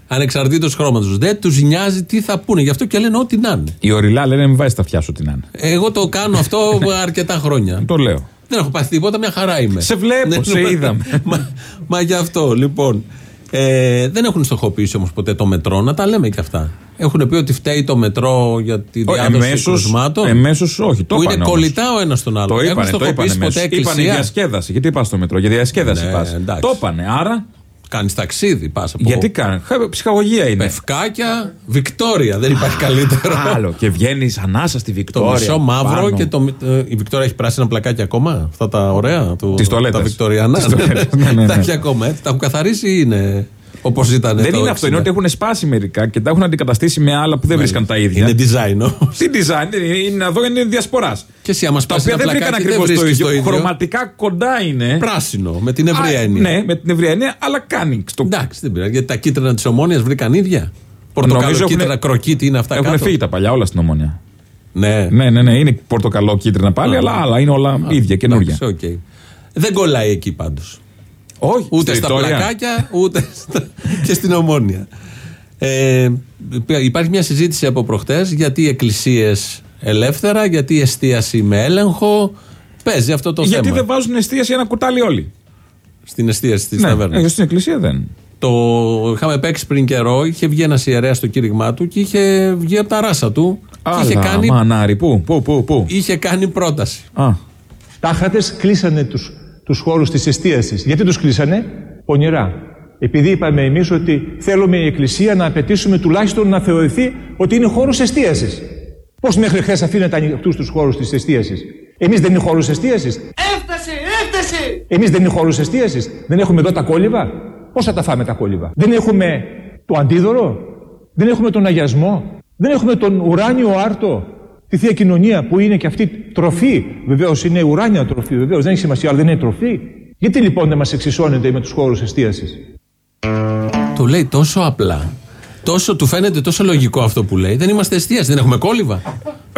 Ανεξαρτήτως χρώματος. Δεν τους νοιάζει τι θα πούνε. Γι' αυτό και λένε ό,τι να είναι. Οι ορειλά λένε μην βάζεις τα αυτιά σου τι να είναι. Εγώ το κάνω αυτό αρκετά χρόνια. Το λέω. Δεν έχω πάθει τίποτα, μια χαρά είμαι. Σε βλέπω, Ναι, σε ναι, είδαμε. μα, μα γι' αυτό, λοιπόν. Ε, δεν έχουν στοχοποιήσει όμως ποτέ το μετρό, να τα λέμε και αυτά. Έχουν πει ότι φταίει το μετρό για τη Όχι, διάδοση εμέσως- κρουσμάτων. εμέσως όχι, το που είπανε είναι όμως. κολλητά ο ένας τον άλλο. Το έχουν είπανε, το είπανε στοχοποιήσει ποτέ εμέσως. Είπανε εκκλησία. διασκέδαση. Γιατί πας στο μετρό, για διασκέδαση Ναι, πας. εντάξει. Το είπανε. Άρα. Κάνεις ταξίδι, πας από. Γιατί κάνει. Ψυχαγωγία είναι. Πευκάκια, Βικτόρια. Δεν υπάρχει καλύτερο. Άλλο. Και βγαίνεις ανάσα στη Το Βικτόρια. μισό μαύρο πάνω. και το. ε, Η Βικτόρια έχει πράσινα πλακάκια ακόμα; Αυτά τα ωραία. του- Της τουαλέτας. Τα Βικτοριανά. Της τουαλέτας, ναι, ναι, ναι. Τα έχει ακόμα. έτσι. Τα έχουν καθαρίσει ή είναι όπως ήταν. Δεν το είναι αυτό, 60. είναι ότι έχουν σπάσει μερικά και τα έχουν αντικαταστήσει με άλλα που δεν βρίσκαν τα ίδια. Είναι design όμως. Τι design, είναι, είναι εδώ είναι διασποράς. Και εσύ, άμα Τα σπάσει οποία ένα δεν βρήκαν πλακάκι, δεν ακριβώς το βρίσκεις ίδιο. το ίδιο. Χρωματικά κοντά είναι. Πράσινο, με την ευρία Α, έννοια. Ναι, με την ευρία έννοια, αλλά κάνει. Στο... Εντάξει, δεν πειράζει. Γιατί τα κίτρινα της ομόνοια βρήκαν ίδια. Πορτοκαλό Νομίζω κίτρινα, έχουνε- κροκίτι είναι αυτά Έχουν κάτω. φύγει τα παλιά όλα στην Ομόνοια. Ναι. Ναι, ναι, ναι, είναι πορτοκαλό κίτρινα πάλι, Α. αλλά άλλα είναι όλα ίδια, καινούργια. Εντάξει, οκ. Δεν κολλάει εκεί πάντως. Όχι, Ούτε στη στα Βικτόρια. πλακάκια, ούτε στα... και στην Ομόνοια. Ε, υπάρχει μια συζήτηση από προχτές γιατί οι εκκλησίες ελεύθερα, γιατί η εστίαση με έλεγχο. Παίζει αυτό το Γιατί θέμα. δεν βάζουν εστίαση ένα κουτάλι όλοι. Στην εστίαση τη Ναι, ταβέρνα. ε, στην εκκλησία δεν. Το είχαμε παίξει πριν καιρό, είχε βγει ένας ιερέας στο κήρυγμά του και είχε βγει από τα ράσα του. και είχε Άλλα, κάνει, μανάρι, πού, πού, πού, πού. είχε κάνει πρόταση. Α, Τάχατες κλείσανε τους, τους χώρους της εστίασης. Γιατί τους κλείσανε; Πονηρά. Επειδή είπαμε εμείς ότι θέλουμε η Εκκλησία να απαιτήσουμε τουλάχιστον να θεωρηθεί ότι είναι χώρος εστίασης. Πώς μέχρι χθες αφήνετε ανοιχτούς τους χώρους της εστίασης; Εμείς δεν είναι χώρος εστίασης. Έφτασε, έφτασε! Εμείς δεν είναι χώρος εστίασης. Δεν έχουμε εδώ τα κόλληβα; Πώς θα τα φάμε τα κόλληβα; Δεν έχουμε το αντίδωρο; Δεν έχουμε τον αγιασμό; Δεν έχουμε τον ουράνιο άρτο; Τη Θεία Κοινωνία που είναι και αυτή τροφή; Βεβαίως είναι ουράνια τροφή. Βεβαίως δεν έχει σημασία αλλά δεν είναι τροφή. Γιατί λοιπόν δεν μας εξισώνεται με τους χώρους εστίασης; Το λέει τόσο απλά. Τόσο του φαίνεται τόσο λογικό αυτό που λέει. Δεν είμαστε εστίαση, δεν έχουμε κόλληβα.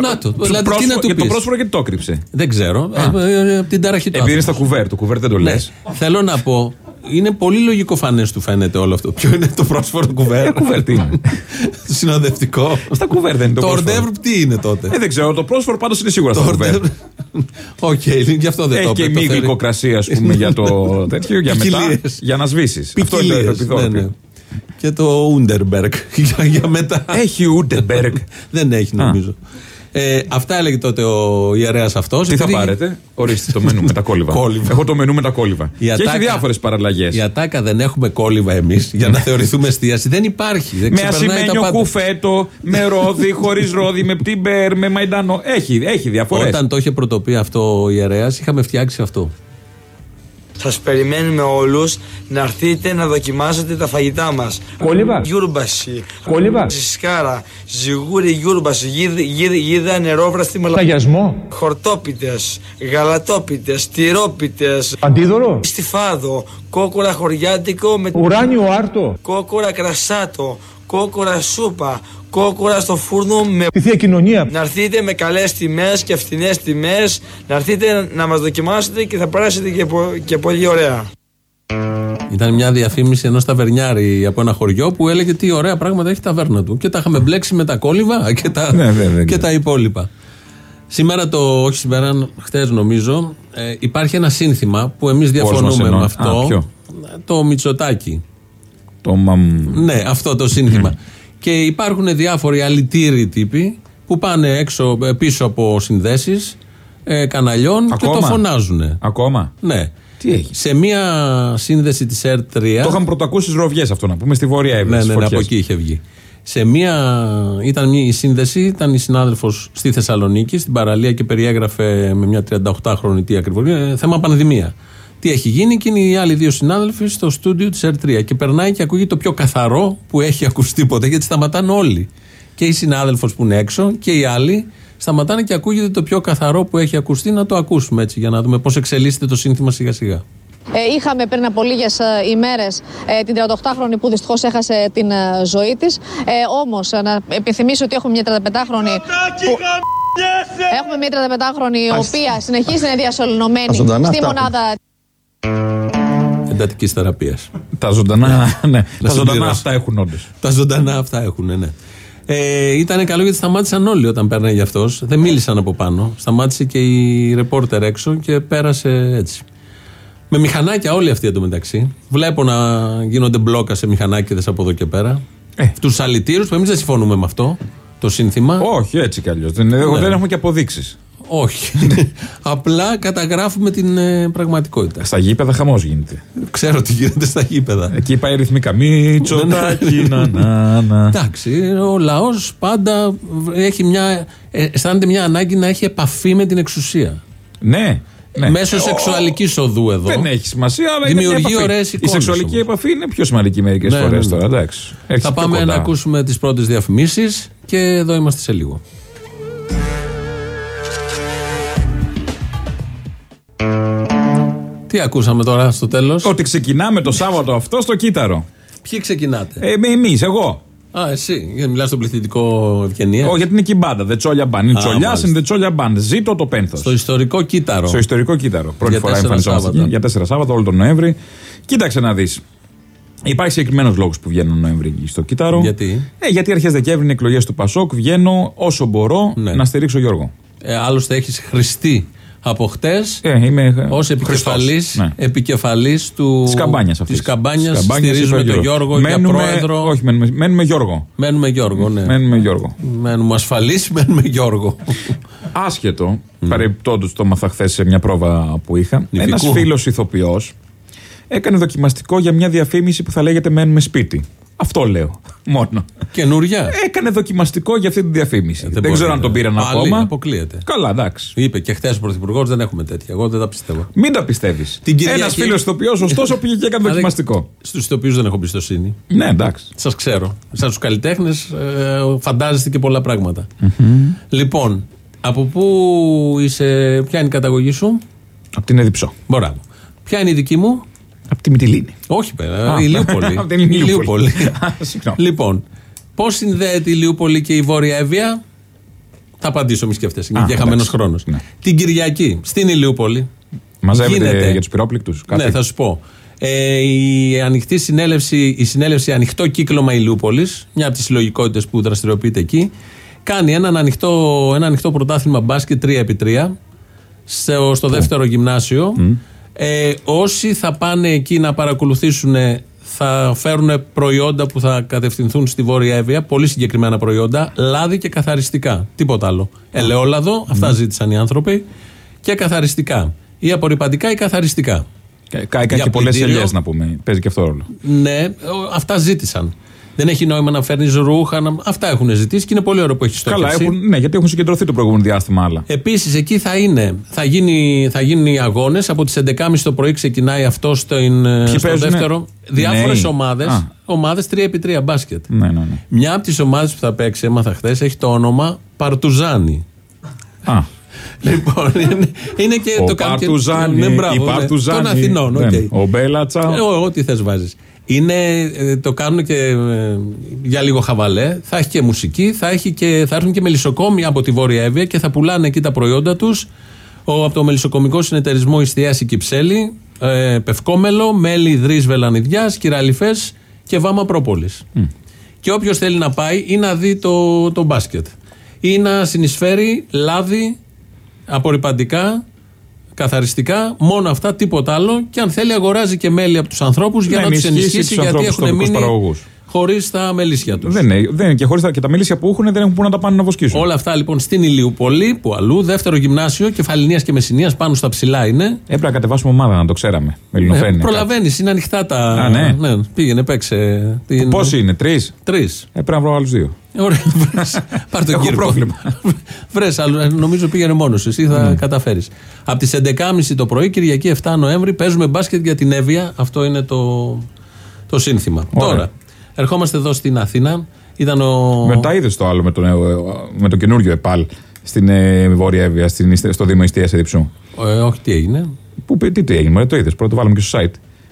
να το. το Δηλαδή, τι πρόσφορο- να του και το πεις; πρόσφορο γιατί το κρύψε. Δεν ξέρω. Ε, ε, από την ταραχή του. Επειδή είναι στα άνθρωπος. κουβέρ, το κουβέρ δεν το λες. Ναι. Θέλω να πω, είναι πολύ λογικό φανές του φαίνεται όλο αυτό. Ποιο είναι το πρόσφορο κουβέρ. κουβέρ τι είναι. το συνοδευτικό. Στα κουβέρ δεν είναι το Το πρόσφορο. ορντεύρ τι είναι τότε; Ε, δεν ξέρω, το πρόσφορο πάντως είναι σίγουρα στα κουβέρ. Οκ, γι' αυτό δεν Έχει το και είπε, το μη φέρει. γλυκοκρασία, ας πούμε, για το τέτοιο, για μετά. Ποικιλίες. Για να σβήσεις. Αυτό είναι το Ποικιλίες, επιδόρπιο. ναι, ναι. Και το Ούντερμπεργκ για, για μετά. Έχει Ούντερμπεργκ. δεν έχει νομίζω. Ε, αυτά έλεγε τότε ο ιερέας αυτός. Τι θα πάρετε, ορίστε το μενού με τα κόλλυβα. Κόλλυβα. Έχω το μενού με τα κόλλυβα. Η Και έχει ατάκα- διάφορες παραλλαγές. Η ατάκα δεν έχουμε κόλλυβα εμείς για να θεωρηθούμε εστίαση. Δεν υπάρχει. Δεν Με ξεπερνάει τα ασημένιο πάντα. κουφέτο, με ρόδι, χωρίς ρόδι, με πτι μπερ, με μαϊντανό. Έχει, έχει διαφορές. Όταν το είχε πρωτοπεί αυτό ο ιερέας, είχαμε φτιάξει αυτό. Σας περιμένουμε όλους να έρθετε να δοκιμάσετε τα φαγητά μας. Κόλλυβα. Γιούρμπαση. Κόλληβα. Σκάρα. Ζιγούρι γιούρμπαση. Γίδ- γίδ- Γίδα νερόβραστη μαλακά. Αγιασμό. Χορτόπιτες. Γαλατόπιτες. Τυρόπιτες. Αντίδωρο. Στιφάδο. Κόκορα χωριάτικο με Ουράνιο άρτο. κόκορα κρασάτο. Κόκορα σούπα. Κόκορα στο φούρνο με Τη Θεία Κοινωνία. να έρθετε με καλές τιμές και φθηνές τιμές Να έρθετε να μας δοκιμάσετε και θα περάσετε και, πο- και πολύ ωραία Ήταν μια διαφήμιση ενός ταβερνιάρη από ένα χωριό που έλεγε τι ωραία πράγματα έχει η ταβέρνα του. Και τα είχαμε μπλέξει με τα κόλληβα και τα, Ναι, βέβαια, και ναι. τα υπόλοιπα. Σήμερα το, όχι σήμερα, χθες νομίζω, ε, υπάρχει ένα σύνθημα που εμείς διαφωνούμε μας με εννοεί. αυτό. Α, ποιο; Το Μητσοτάκι. Το μαμ. Ναι, αυτό το σύνθημα. και υπάρχουν διάφοροι αλητήριοι τύποι που πάνε έξω, ε, πίσω από συνδέσεις ε, καναλιών και Ακόμα; το φωνάζουν. Ακόμα; Ναι. Τι έχεις; Σε μία σύνδεση της ΕΡΤ3. Το είχαμε πρωτακούσει στι Ροβιές αυτό να πούμε στη Βόρεια Εύβοια. Ναι, στις ναι, ναι, από φωτιές. εκεί είχε βγει. Σε μία. ήταν μια, η σύνδεση, ήταν η συνάδελφος στη Θεσσαλονίκη, στην παραλία και περιέγραφε με μια 38χρονη τι ακριβώς. θέμα πανδημία. Τι έχει γίνει και είναι οι άλλοι δύο συνάδελφοι στο στούντιο της R3. Και περνάει και ακούγει το πιο καθαρό που έχει ακουστεί ποτέ, γιατί σταματάνε όλοι. Και η συνάδελφος που είναι έξω και οι άλλοι σταματάνε και ακούγεται το πιο καθαρό που έχει ακουστεί. Να το ακούσουμε έτσι για να δούμε πώς εξελίσσεται το σύνθημα σιγά σιγά. Ε, είχαμε πριν από λίγες ημέρες ε, την 38χρονη που δυστυχώς έχασε την ε, ζωή της. Ε, Όμως, να επιθυμίσω ότι έχουμε μια 35χρονη. Που... Έχουμε μια 35χρονη η οποία συνεχίζει να είναι διασωληνωμένη ζωντανά στη αυτά μονάδα Εντατικής θεραπείας. Τα ζωντανά, ναι. τα ζωντανά συμπληρώσω. αυτά έχουν όντως. Τα ζωντανά αυτά έχουν, ναι. Ε, ήταν καλό γιατί σταμάτησαν όλοι όταν πέρναγε αυτός. Δεν μίλησαν από πάνω. Σταμάτησε και η ρεπόρτερ έξω και πέρασε έτσι. Με μηχανάκια όλοι αυτοί εντωμεταξύ. Βλέπω να γίνονται μπλόκα σε μηχανάκιδες από εδώ και πέρα. Ε. Τους αλητήρους που εμείς δεν συμφωνούμε με αυτό το σύνθημα. Όχι, έτσι κι αλλιώς. Δεν, Ναι. δεν έχουμε και αποδείξεις. Όχι. Απλά καταγράφουμε την ε, πραγματικότητα. Στα γήπεδα χαμός γίνεται. Ξέρω τι γίνεται στα γήπεδα. Εκεί πάει ρυθμικά. Μητσοτάκι, να, να, να. Εντάξει, ο λαός πάντα έχει μια, ε, αισθάνεται μια ανάγκη να έχει επαφή με την εξουσία. Ναι. ναι. Μέσω Ε, σεξουαλικής οδού εδώ. Δεν έχει σημασία, αλλά είναι Δημιουργεί μια επαφή. ωραίες Η εικόνες σεξουαλική όμως. επαφή είναι πιο σημαντική μερικές Ναι, φορές ναι, ναι. τώρα. Εντάξει. Έρχεται Θα πιο πάμε κοντά. να ακούσουμε τις πρώτες διαφημίσεις και εδώ είμαστε σε λίγο. Τι ακούσαμε τώρα στο τέλος; Ότι ξεκινάμε το Σάββατο αυτό στο κύτταρο. Ποιοι ξεκινάτε; Ε, με εμείς, εγώ. Α, εσύ. Γιατί μιλάς στον πληθυντικό ευγενία; Όχι, γιατί είναι και η μπάντα. The Τσόλια Μπαν. Είναι Α, τσολιά, μάλιστα. είναι The Τσόλια Μπαν. Ζήτω το πένθος. Στο ιστορικό κύτταρο. Στο ιστορικό κύτταρο. Πρώτη Για φορά τέσσερα εμφανιζόμαστε Σάββατα. εκεί. Για τέσσερα Σάββατα, όλο τον Νοέμβρη. Κοίταξε να δεις. Υπάρχει συγκεκριμένος λόγος που βγαίνω Νοέμβρη εκεί στο κύτταρο. Γιατί; Ε, γιατί αρχές Δεκέμβρη είναι εκλογές του Πασόκ. Βγαίνω όσο μπορώ Ναι. να στηρίξω Γιώργο. Ε, άλλωστε έχεις χρηστεί Από χτες, Ε, είμαι ως επικεφαλή Χριστός. Ναι. επικεφαλής του. Της καμπάνιας αυτής. Της καμπάνιας στηρίζουμε τον Γιώργο για μένουμε, πρόεδρο. Όχι, μένουμε, μένουμε Γιώργο. Μένουμε Γιώργο, ναι. Μένουμε Γιώργο. Μένουμε ασφαλείς, μένουμε Γιώργο. Άσχετο, παρεπτόντω το έμαθα χθες σε μια πρόβα που είχα. Ένας Νηφικού. φίλος ηθοποιός έκανε δοκιμαστικό για μια διαφήμιση που θα λέγεται Μένουμε σπίτι. Αυτό λέω. Μόνο. Καινούρια. Έκανε δοκιμαστικό για αυτή τη διαφήμιση. δεν μπορεί, ξέρω αν τον ρε. πήραν Πάλι ακόμα. Αποκλείεται. Καλά, εντάξει. Είπε και χθες ο Πρωθυπουργός δεν έχουμε τέτοια. Εγώ δεν τα πιστεύω. Μην τα πιστεύεις. Την Κυριακή- Ένας φίλος ηθοποιός, ωστόσο, πήγε και έκανε δοκιμαστικό. Στους ηθοποιούς δεν έχω εμπιστοσύνη. Ναι, εντάξει. Σας ξέρω. Σαν τους καλλιτέχνες φαντάζεστε και πολλά πράγματα. Λοιπόν, από πού είσαι, ποια είναι η καταγωγή σου, Από την Εδιψό. Μπράβο. Ποια είναι η δική μου, Από τη Μυτιλίνη. Όχι, πέρα, Α, η Ηλιούπολη. από την Η Ηλιούπολη. Ηλιούπολη. Α, συγγνώμη. λοιπόν, πώς συνδέεται η Ηλιούπολη και η Βόρεια Εύβοια, θα απαντήσω, μη σκέφτεσαι. Είναι Α, και χαμένο εντάξει. χρόνος. Ναι. Την Κυριακή στην Ηλιούπολη. Μαζεύεται γίνεται- για τους πυρόπληκτους. Ναι, θα σου πω. Ε, η ανοιχτή συνέλευση, η συνέλευση Ανοιχτό Κύκλωμα Ηλιούπολη, μια από τις συλλογικότητες που δραστηριοποιείται εκεί, κάνει έναν ανοιχτό, ένα ανοιχτό πρωτάθλημα μπάσκετ 3x3 στο, στο δεύτερο γυμνάσιο. Ε, όσοι θα πάνε εκεί να παρακολουθήσουν θα φέρουν προϊόντα που θα κατευθυνθούν στη Βόρεια Εύβοια, πολύ συγκεκριμένα προϊόντα, λάδι και καθαριστικά. Τίποτα άλλο. Ελαιόλαδο, αυτά ζήτησαν οι άνθρωποι, και καθαριστικά. Ή απορριπαντικά ή καθαριστικά. Κάηκαν Για και πολλές πλυντήριο. ελιές να πούμε. Παίζει και αυτό ρόλο. Ναι, ο- αυτά ζήτησαν. Δεν έχει νόημα να φέρνεις ρούχα. Να... Αυτά έχουν ζητήσει και είναι πολύ ωραίο που έχεις Καλά, στόχευση. έχουν, ναι, γιατί έχουν συγκεντρωθεί το προηγούμενο διάστημα άλλα. Επίσης, εκεί θα, είναι, θα, γίνει, θα γίνουν οι αγώνες. Από τις 11.30 το πρωί ξεκινάει αυτό στο, στο παίζουνε; δεύτερο. Διάφορες Νέοι. ομάδες. Α. Ομάδες 3x3 μπάσκετ. Ναι, ναι, ναι. Μια από τις ομάδες που θα παίξει, έμαθα χθες, έχει το όνομα Παρτουζάνη. Α. Λοιπόν, είναι, είναι και Ο το κάνουν και- Παρτουζάνη, Ναι, μπράβο, η ναι. Παρτουζάνη. Των Αθηνών, Ναι, οκ. ο Μπέλατσα. Ε, ό- Ό,τι θες βάζεις. Είναι, ε, το κάνουν και ε, για λίγο χαβαλέ. Θα έχει και μουσική, θα, έχει και, θα έρθουν και μελισσοκόμοι από τη Βόρεια Εύβοια και θα πουλάνε εκεί τα προϊόντα τους. Από το μελισσοκομικό συνεταιρισμό Ιστιάση Κυψέλη, ε, Πευκόμελο, μέλι υδρή Βελανιδιάς, κυραλιφές και βάμα πρόπολης. Και όποιος θέλει να πάει ή να δει το, το μπάσκετ ή να συνεισφέρει λάδι, απορριπαντικά, καθαριστικά, μόνο αυτά, τίποτα άλλο. Και αν θέλει, αγοράζει και μέλη από τους ανθρώπους για Να να τους ενισχύσει ενισχύσει, τους γιατί ανθρώπους έχουν τοπικούς μείνει παραγωγούς. Χωρίς τα μελίσια τους. Δεν είναι, δεν είναι και χωρίς τα, και τα μίλησια που έχουν δεν έχουν που να τα πάνε να βοσκήσουν. Όλα αυτά λοιπόν στην Ηλιούπολη, που αλλού, δεύτερο γυμνάσιο, κεφαλινίας και μεσηνία, πάνω στα ψηλά είναι. Έπρεπε να κατεβάσουμε ομάδα να το ξέραμε. Με Ελληνοφρένεια. Προλαβαίνεις, είναι ανοιχτά τα. Α, ναι. πήγαινε, παίξε. Την... Πόσοι είναι, τρεις; Τρεις. Ε, πρέπει να βρω άλλους δύο. Ωραία, βρες. Πάρ τον Έχω Κύρκο. πρόβλημα. Βρες, άλλο, ε, νομίζω πήγαινε μόνος σου. Εσύ θα καταφέρεις. Από τις 11.30 το πρωί, Κυριακή 7 Νοέμβρη, παίζουμε μπάσκετ για την Εύβοια. Αυτό είναι το, το σύνθημα. Ωραία. Τώρα, ερχόμαστε εδώ στην Αθήνα. Ήταν ο. Μετά είδες το άλλο με το, νέο- με το καινούριο ΕΠΑΛ στην ε, Βόρεια Εύβοια, στην, Ιστε- στο Δήμο Ιστίας Εδιψού. Ε, όχι, τι έγινε. Που, τι, τι έγινε, μωρέ, το είδες. Πρώτο βάλαμε και στο site.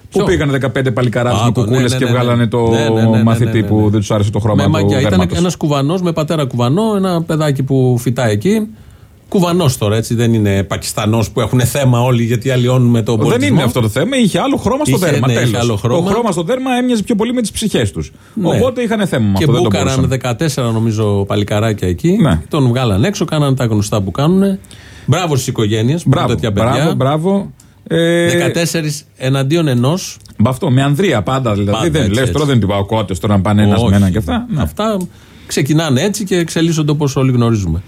Ποιο; Που πήγανε 15 παλικαράδες Α, με το- ναι, κουκούλε ναι, και ναι, βγάλανε ναι. το Ναι, ναι, ναι, ναι, μαθητή ναι, ναι. που δεν τους άρεσε το χρώμα Με του μαγιά. Ήταν δέρματος. ένας κουβανός με πατέρα κουβανό, ένα παιδάκι που φυτάει εκεί. Κουβανός τώρα, έτσι. Δεν είναι Πακιστανός που έχουν θέμα όλοι γιατί αλλοιώνουν με τον Δεν πολιτισμό. είναι αυτό το θέμα, είχε άλλο χρώμα στο Είχε, δέρμα. ναι, είχε τέλος. άλλο χρώμα. Το χρώμα στο δέρμα έμοιαζε πιο πολύ με τις ψυχές τους. Ναι. Οπότε είχαν θέμα με Και αυτό. δεν το μπούκαραν μπορούσαν. 14 νομίζω παλικαράκια εκεί. Ναι. Τον βγάλαν έξω, κάναν τα γνωστά που κάνουν. Μπράβο στις οικογένειες που Μπράβο, έχουν τέτοια παιδιά. μπράβο, μπράβο. Ε, 14 εναντίον ενός. με αυτό, με ανδρεία πάντα δηλαδή. Πάντα δεν έτσι, λες έτσι. τώρα δεν είναι τυπαοκότε τώρα να πάνε ένας Όχι. με ένα και αυτά. Ναι. Αυτά ξεκινάνε έτσι και εξελίσσονται όπως όλοι γνωρίζουμε.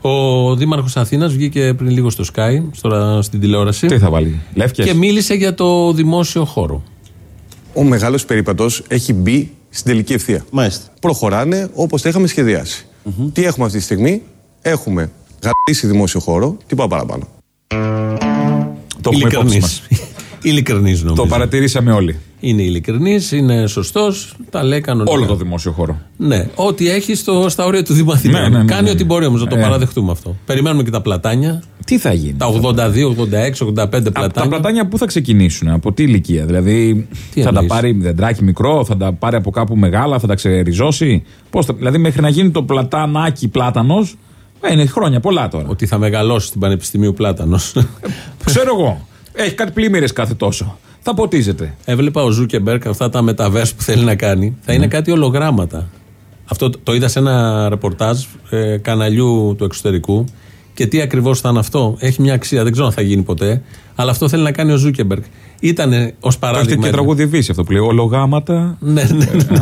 Ο Δήμαρχος Αθήνας βγήκε πριν λίγο στο Sky, στο, στην τηλεόραση. Τι θα βάλει, Λεύκες; Και μίλησε για το δημόσιο χώρο. Ο μεγάλος περίπατος έχει μπει στην τελική ευθεία. Μάλιστα. Προχωράνε όπως τα είχαμε σχεδιάσει. Τι έχουμε αυτή τη στιγμή, έχουμε γαρίσει δημόσιο χώρο, τι πάω παραπάνω. Το έχουμε υπόψη μας. Ειλικρινής νομίζω. Το παρατηρήσαμε όλοι. Είναι ειλικρινής, είναι σωστός, τα λέει κανονικά. Όλο το δημόσιο χώρο. Ναι, ό,τι έχει στο, στα όρια του Δήμου Αθηνών. Ναι, ναι, ναι, Κάνει ναι. ό,τι μπορεί όμως να το Ε. παραδεχτούμε αυτό. Περιμένουμε και τα πλατάνια. Τι θα γίνει. Τα 82, 86, 85 πλατάνια. Από τα πλατάνια πού θα ξεκινήσουν, από τι ηλικία. Δηλαδή Τι θα τα εννοείς; πάρει δεντράκι μικρό, θα τα πάρει από κάπου μεγάλα, θα τα ξεριζώσει; Πώς θα, δηλαδή μέχρι να γίνει το πλατανάκι πλάτανος. Είναι χρόνια πολλά τώρα. Ότι θα μεγαλώσει στην Πανεπιστημίου Πλάτανος. Ξέρω εγώ. Έχει κάτι πλημμύρες κάθε τόσο. Θα ποτίζεται. Έβλεπα ο Ζούκερμπεργκ αυτά τα metaverse που θέλει να κάνει. Θα είναι κάτι ολογράμματα. Αυτό το, το είδα σε ένα ρεπορτάζ ε, καναλιού του εξωτερικού Και τι ακριβώς θα είναι αυτό, έχει μια αξία, δεν ξέρω αν θα γίνει ποτέ, αλλά αυτό θέλει να κάνει ο Ζούκεμπεργκ. Ήταν ως Το έχετε παράδειγμα. και τραγουδιβήσει αυτό που λέει. Ολογάματα. Ναι, ναι, ναι.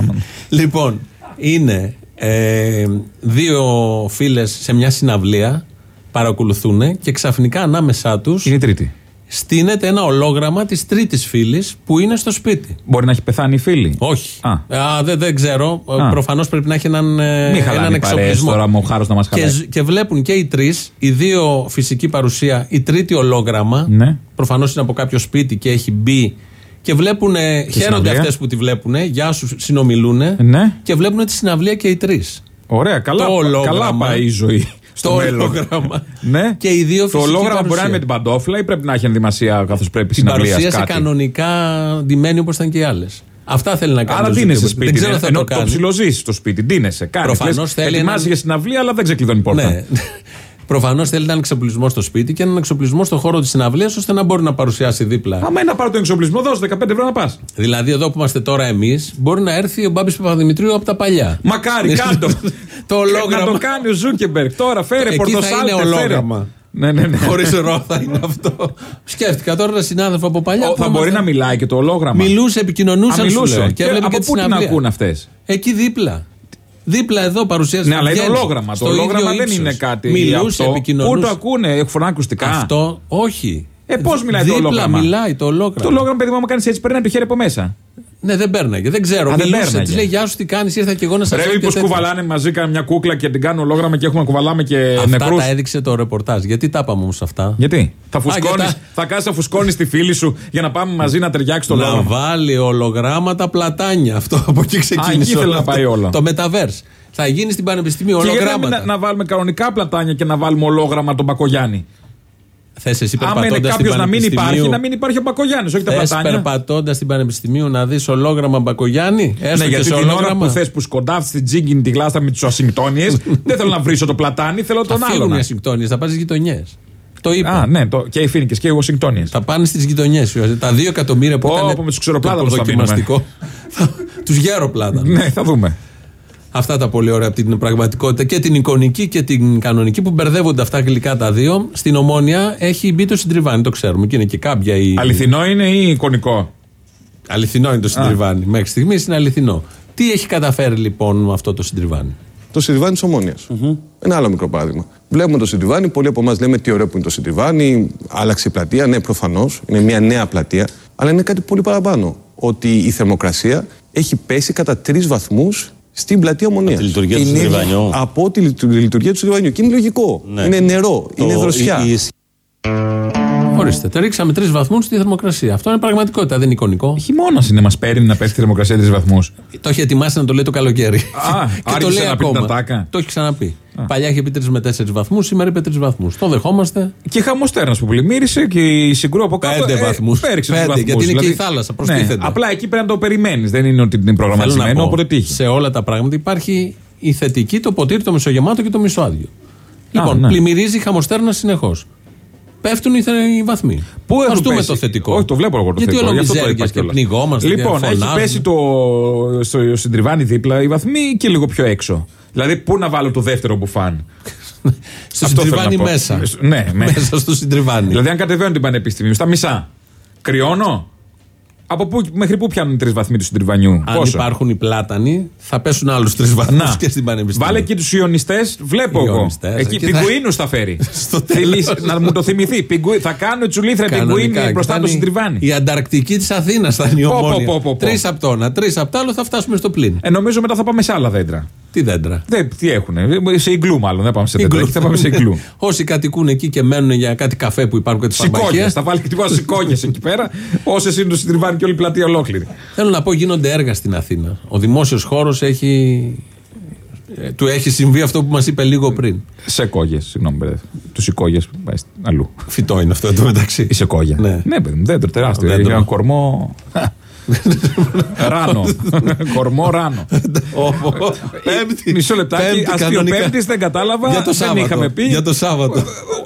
λοιπόν, είναι ε, δύο φίλες σε μια συναυλία, παρακολουθούν και ξαφνικά ανάμεσά τους. Είναι η τρίτη. Στείνεται ένα ολόγραμμα της τρίτης φίλη που είναι στο σπίτι. Μπορεί να έχει πεθάνει η φίλη; Όχι. Α. Α, δεν, δεν ξέρω. Α. Προφανώς πρέπει να έχει έναν, ε, Μη έναν χαλάνε οι παρέες εξοπλισμό. τώρα, μου χάρος να μας και, χαλάει. ζ- και βλέπουν και οι τρεις, οι δύο φυσική παρουσία, η τρίτη ολόγραμμα. Ναι. Προφανώς είναι από κάποιο σπίτι και έχει μπει. Και βλέπουν, χαίρονται συναυλία. αυτές που τη βλέπουν. Γεια σου, συνομιλούν. Ναι. Και βλέπουν τη συναυλία και οι τρεις. Ωραία, καλά, Το ολόγραμμα. καλά πάει η ζωή. Στο Το μέλλον. ολόγραμμα. Ναι. Και οι δύο Το φυσική ολόγραμμα μπορεί να παρουσία. είναι με την παντόφλα ή πρέπει να έχει ενδυμασία καθώς πρέπει Την συναυλίας παρουσίασε κάτι; κανονικά ντυμένη όπως ήταν και οι άλλες. Αυτά θέλει να κάνει. Άρα ο ντύνεσαι Zuckerberg. σπίτι. Δεν ξέρω ναι. αν θα Ενώ το το κάνει. ψιλοζήσει στο σπίτι. Ντύνεσαι. Κάνει. Προφανώς θέλει Ετοιμάζει έναν- για συναυλία, αλλά δεν ξεκλειδώνει η πόρτα. Ναι. Προφανώς θέλει έναν εξοπλισμός στο σπίτι και έναν εξοπλισμό στο χώρο της συναυλίας ώστε να μπορεί να παρουσιάσει δίπλα. Άμα είναι να πάρω τον εξοπλισμό, δώσε 15 ευρώ να πας. Δηλαδή, εδώ που είμαστε τώρα εμείς, μπορεί να έρθει ο Μπάμπης Παπαδημητρίου από τα παλιά. Μακάρι, κάτω. Το Να ολόγραμμα. το κάνει ο Ζούκεμπεργκ. Τώρα φέρε Εκεί θα πορτοσάλτε. είναι φέρε. ολόγραμμα. Ναι, ναι, ναι. Χωρίς ρο θα είναι αυτό. Σκέφτηκα τώρα ένα συνάδελφο από παλιά. Ο, που θα μπορεί ήμασταν- να μιλάει και το ολόγραμμα. Μιλούσε, επικοινωνούσαν. Α, μιλούσε. σου λέω. Και, Και έβλεπε από και τη πού την συναυλία. ακούν αυτές; Εκεί δίπλα. Δίπλα εδώ παρουσίασε. Ναι, αλλά είναι βγαίνει. ολόγραμμα. Το Στο ολόγραμμα ίδιο δεν ύψος. είναι κάτι. Μιλούσε, αυτό. επικοινωνούσε. Πού το ακούνε, έχουν φωνά ακουστικά; Αυτό, όχι. Ε, πώς μιλάει το Δίπλα ολόγραμμα; μιλάει το ολόγραμμα. Το ολόγραμμα, παιδί μου, άμα κάνεις έτσι, περνάει το χέρι από μέσα. Ναι, δεν παίρναγε. Δεν ξέρω. Α, δεν Μιλούσε. πέρναγε. Της λέει Γεια σου, τι κάνεις, ήρθα και εγώ να σας Ρε, μήπω κουβαλάνε μαζί κάνουν μια κούκλα και την κάνουν ολόγραμμα και έχουμε να κουβαλάμε και Αυτά νεκρούς. τα έδειξε το ρεπορτάζ. Γιατί τα είπαμε όμως αυτά; Γιατί; Θα, Α, φουσκώνεις, για τα- θα κάτσεις να φουσκώνεις τη φίλη σου για να πάμε μαζί να ταιριάξει το να λόγο. βάλει ολογράμματα πλατάνια. Αυτό από εκεί ξεκίνησε. εκεί ήθελε όλο να αυτό. πάει όλο. Το Metaverse. Θα γίνει στην Πανεπιστημίου Και γιατί να, μην- ολογράμματα. να, βάλουμε κανονικά πλατάνια και να βάλουμε ολόγραμμα τον Μπακογιάννη; Θες εσύ Άμα είναι περπατώντας στην κάποιος να μην υπάρχει, Πανεπιστημίου. να μην υπάρχει ο Μπακογιάννης, όχι τα Θες πλατάνια. περπατώντας στην Πανεπιστημίου να δεις ολόγραμμα Μπακογιάννη; Έστω Ναι, και γιατί σε την ώρα ολόγραμμα. που θες που σκοντάφτει την τζίγκιν τη γλάστα με τι Ουασιγκτόνιε, δεν θέλω να βρίσω το πλατάνι, θέλω τον θα φύγουν άλλον. οι Ασυγκτόνιε, θα πάνε στις γειτονιές. Το είπα. Α, ναι, το, και οι Φίνικες και οι Ουασιγκτόνιε. Θα πάνε στις γειτονιές. Τα δύο εκατομμύρια που Ω, ήταν. πω, με τους ξεροπλάδες το θα δοκιμαστικό. Τους γέροπλάτα. Ναι, θα δούμε. Αυτά τα πολύ ωραία από την πραγματικότητα και την εικονική και την κανονική που μπερδεύονται αυτά γλυκά τα δύο. Στην ομόνια έχει μπει το συντριβάνι, το ξέρουμε. Και είναι και κάποια η. Αληθινό είναι ή εικονικό; Αληθινό είναι το συντριβάνι. Μέχρι στιγμής είναι αληθινό. Τι έχει καταφέρει λοιπόν με αυτό το συντριβάνι; Το Συντριβάνι της ομονοια Ένα άλλο μικρό παράδειγμα. Βλέπουμε το Συντριβάνι, πολλοί από εμάς λέμε τι ωραίο που είναι το Συντριβάνι, άλλαξε η πλατεία. Ναι, προφανώς, είναι μια νέα πλατεία. Αλλά είναι κάτι πολύ παραπάνω. Ότι η θερμοκρασία έχει πέσει κατά τρεις βαθμούς στην πλατεία Ομονία. τη λειτουργία του Συντριβανιού. Από τη λειτου- λειτουργία του Συντριβανιού. Και είναι λογικό. Ναι. Είναι νερό, είναι Το- δροσιά. η- η- Ορίστε, τα ρίξαμε τρεις βαθμούς στη θερμοκρασία. Αυτό είναι πραγματικότητα, δεν είναι εικονικό. Χειμώνας είναι, μας παίρνει να πέφτει η θερμοκρασία τρεις βαθμούς. Το έχει ετοιμάσει να το λέει το καλοκαίρι. Α, και το άρχισε λέει να πει την ακόμα. ατάκα. Το έχει ξαναπεί. Παλιά είχε πει 3 με 4 βαθμούς, σήμερα είπε 3 βαθμούς. Το δεχόμαστε. Και χαμοστέρνα που πλημμύρισε και η συγκρού από κάτω. Πέντε βαθμούς. Πέριξε τους Πέντε, βαθμούς. γιατί είναι και η Δηλαδή, θάλασσα, ναι, προστίθεται. απλά εκεί πρέπει να το περιμένεις. Δεν είναι ότι είναι Θέλω να προγραμματισμένο, πω, όποτε τύχει. σε όλα τα πράγματα υπάρχει η θετική, το ποτήρι, το μισογεμάτο και το μισοάδιο. Λοιπόν, ναι. πλημμυρίζει η χαμοστέρνα συνεχώς. Πέφτουν οι, θε- οι βαθμοί. Πού Α έχουν δούμε πέσει; το θετικό. Όχι, το βλέπω εγώ το Γιατί θετικό. όλο γι' αυτό το είπα μιζέργειες και κιόλας. πνιγόμαστε. Λοιπόν, και έχει φωνάζουμε. πέσει το, στο συντριβάνι δίπλα οι βαθμοί και λίγο πιο έξω. Δηλαδή, πού να βάλω το δεύτερο μπουφάν; Στο Αυτό θέλω συντριβάνι να πω. μέσα. Ναι, με- Μέσα στο συντριβάνι. Δηλαδή, αν κατεβαίνω την πανεπιστημίου στα μισά, κρυώνω. Από πού, μέχρι πού πιάνουν οι τρεις βαθμοί του συντριβανιού; Αν Πόσο; υπάρχουν οι πλάτανοι, θα πέσουν άλλους τρεις βαθμούς Να. και στην πανεπιστήμια. Βάλε και τους Ιωνιστές, βλέπω εγώ. Ιωνιστές, Εκεί εκεί θα- πιγκουίνους θα φέρει. Στο τέλος. Θέλεις να μου το θυμηθεί. Πιγκουί- Θα κάνω τσουλήθρα πιγκουίνι μπροστά από το συντριβάνι. Η ανταρκτική της Αθήνας θα είναι η Πω, πω, ομόνια. πω, πω, πω. Τρεις από το ένα, τρεις από το άλλο θα φτάσουμε στο πλήν. Ε, νομίζω μετά θα πάμε σε άλλα δέντρα. Τι δέντρα; Δεν, τι έχουνε, σε ιγκλού μάλλον. Δεν πάμε σε δέντρα. Ιγκλού. Εκεί θα πάμε σε ιγκλού. Όσοι κατοικούν εκεί και μένουν για κάτι καφέ που υπάρχουν και τη Σηκώνιε. φαρμακεία. Θα βάλει και τίποτα σηκώνιε εκεί πέρα. Όσες είναι το συντριβάνι και όλη η πλατεία ολόκληρη. Θέλω να πω, γίνονται έργα στην Αθήνα. Ο δημόσιος χώρος έχει. ε, Του έχει συμβεί αυτό που μας είπε λίγο πριν. Σε κόγες, συγγνώμη, παιδί. Τους σηκώγε πάει αλλού. Φυτό είναι αυτό εδώ μεταξύ. Η σε κόγια. Ναι. Ναι, παιδί μου, δέντρο τεράστιο. Δέντρο. Ένα κορμό. Ράνο. κορμό ράνο. Πέμπτη. Μισό λεπτάκι. Πέμπτη Αστείο κανονικά. πέμπτης δεν κατάλαβα. Για το δεν Σάββατο. είχαμε πει. Για το Σάββατο.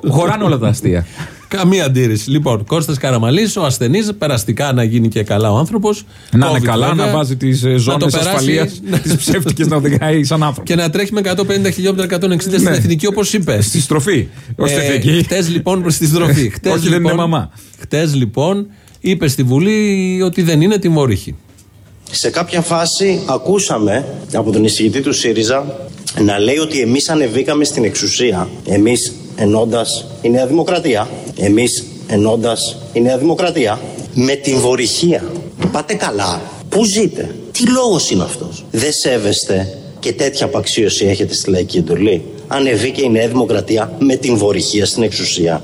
Χωράνε όλα τα αστεία. Καμία αντίρρηση. Λοιπόν, Κώστας Καραμαλής, ο ασθενής, περαστικά να γίνει και καλά ο άνθρωπος. Να είναι καλά, να βάζει τις ζώνες ασφαλείας, τις ψεύτικες να οδηγάει σαν άνθρωπο. Και να τρέχει με 150 χιλιόμετρα 160 στην Ναι. εθνική, όπως είπε. Στη στροφή. Ω τεχνική. Χτες λοιπόν προ τη στροφή. Χτες, Όχι, δεν είναι μαμά. Χτες λοιπόν είπε στη Βουλή ότι δεν είναι τιμωρήχη. Σε κάποια φάση ακούσαμε από τον εισηγητή του ΣΥΡΙΖΑ να λέει ότι εμείς ανεβήκαμε στην εξουσία. Εμείς ενώντας η Νέα Δημοκρατία. Εμείς ενώντας η Νέα Δημοκρατία. Με την βορυχία. Πάτε καλά. Πού ζείτε. Τι λόγος είναι αυτός. Δεν σέβεστε και τέτοια απαξίωση έχετε στη λαϊκή εντολή. Ανεβήκε η Νέα Δημοκρατία με την βορυχία στην εξουσία.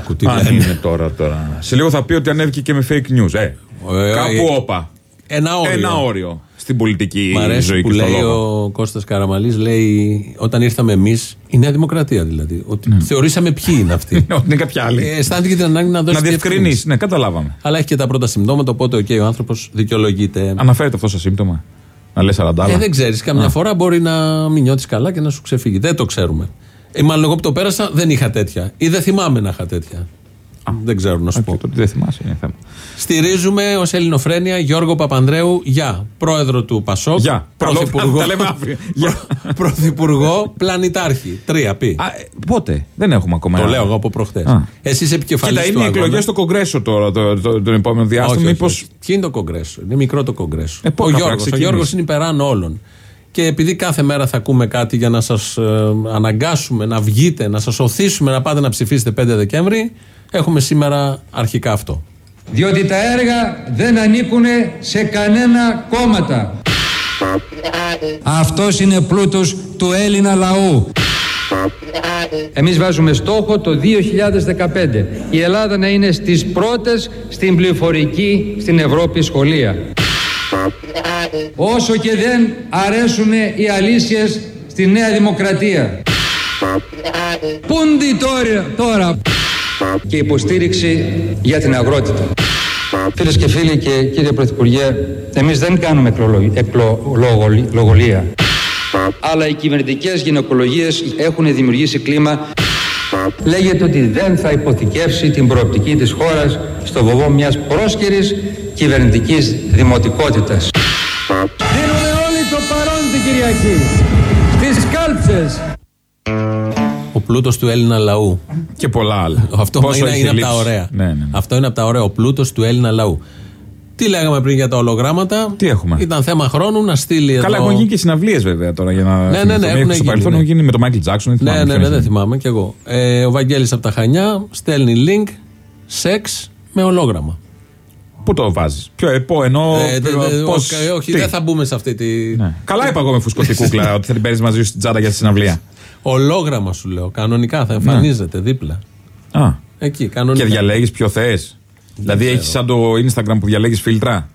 Άκου τι Αν λένε. είναι τώρα, τώρα. Σε λίγο θα πει ότι ανέβηκε και με fake news. Ε, Ε, κάπου ε, όπα. Ένα όριο. Ένα όριο στην πολιτική Μ' αρέσει ζωή που και στο λέει λόγο. ο Κώστας Καραμαλής λέει όταν ήρθαμε εμείς η Νέα Δημοκρατία δηλαδή ότι θεωρήσαμε ποιοι είναι αυτοί Ναι, Ότι είναι κάποια άλλη. Ε, αισθάνθηκε την ανάγκη να δώσει Να διευκρινίσει. Ναι, καταλάβαμε. αλλά έχει και τα πρώτα συμπτώματα οπότε okay, ο άνθρωπος δικαιολογείται Αναφέρεται αυτό σαν σύμπτωμα. Να λες 40 ε, δεν ξέρεις καμιά φορά μπορεί να μην νιώθεις καλά και να σου ξεφύγει δεν το ξέρουμε ε, μάλλον εγώ που το πέρασα δεν είχα τέτοια ή δεν θυμάμαι να είχα τέτοια δεν ξέρω να σου πω Το ότι δεν θυμάσαι είναι θέμα. Στηρίζουμε ως Ελληνοφρένεια Γιώργο Παπανδρέου για πρόεδρο του Πασόκ. Γεια. Καλό, πρωθυπουργό, τα λέμε αύριο. Γεια. πρωθυπουργό πλανητάρχη. Τρία πει. Α, ε, πότε, δεν έχουμε ακόμα. Το ένα. λέω εγώ από προχτές. Α. Εσύ είσαι επικεφαλής Κοίτα, του είναι οι αγώνα. εκλογές στο Κογκρέσο τώρα, το, το, τον επόμενο Όχι, διάστημα. όχι, Μήπως- όχι. Ποιο είναι το Κογκρέσο; Είναι μικρό το Κογκρέσο. Ε, πώς ο θα Γιώργος, ο ξεκινήσει. Γιώργος είναι υπεράνω όλων. Και επειδή κάθε μέρα θα ακούμε κάτι για να σας αναγκάσουμε να βγείτε, να σας οθήσουμε να πάτε να ψηφίσετε 5 Δεκέμβρη, έχουμε σήμερα αρχικά αυτό. διότι τα έργα δεν ανήκουν σε κανένα κόμματα. Αυτός είναι πλούτος του Έλληνα λαού. Εμείς βάζουμε στόχο το 2015 η Ελλάδα να είναι στις πρώτες στην πληροφορική στην Ευρώπη σχολεία. Όσο και δεν αρέσουν οι αλήθειες στη Νέα Δημοκρατία. Πούντι τώρα, τώρα και υποστήριξη για την αγρότητα. Φίλες και φίλοι και κύριε Πρωθυπουργέ, εμείς δεν κάνουμε εκλογολο- εκλογολία. Αλλά οι κυβερνητικές γυναικολογίες έχουν δημιουργήσει κλίμα Λέγεται ότι δεν θα υποθηκεύσει την προοπτική της χώρας στο βωβό μιας πρόσκαιρης κυβερνητικής δημοτικότητας. Δίνουμε όλοι το παρόν την Κυριακή στις κάλψες. Ο πλούτος του Έλληνα λαού. Και πολλά άλλα. Αυτό Πόσο είναι, έχει είναι από τα λείψει. ωραία. Ναι, ναι, ναι. Αυτό είναι από τα ωραία. Ο πλούτος του Έλληνα λαού. Τι λέγαμε πριν για τα ολογράμματα; Τι έχουμε; Ήταν θέμα χρόνου να στείλει Καλά, εδώ. έχουν γίνει και συναυλίες βέβαια τώρα για να. Ναι, ναι, ναι, θυμηθούμε. έχουν στο γίνει, παρελθόν ναι. έχουν γίνει με τον Μάικλ Τζάξον. δεν Ναι, θυμάμαι ναι, ποιος ναι, δεν είναι. θυμάμαι κι εγώ. Ε, ο Βαγγέλης από τα Χανιά στέλνει link σεξ με ολόγραμμα. Πού το βάζεις, Ποιο επό, ενώ. Ε, δε- δε- πώς- όχι, όχι, τι; δεν θα μπούμε σε αυτή τη. Ναι. Καλά είπα εγώ με φουσκωτή κούκλα ότι θα την παίρνεις μαζί σου στην τσάντα για τη συναυλία. Ολόγραμμα σου λέω. Κανονικά θα εμφανίζεται δίπλα. Α. Εκεί, κανονικά. Και διαλέγεις ποιο θες. Δηλαδή έχεις σαν το Instagram που διαλέγεις φίλτρα;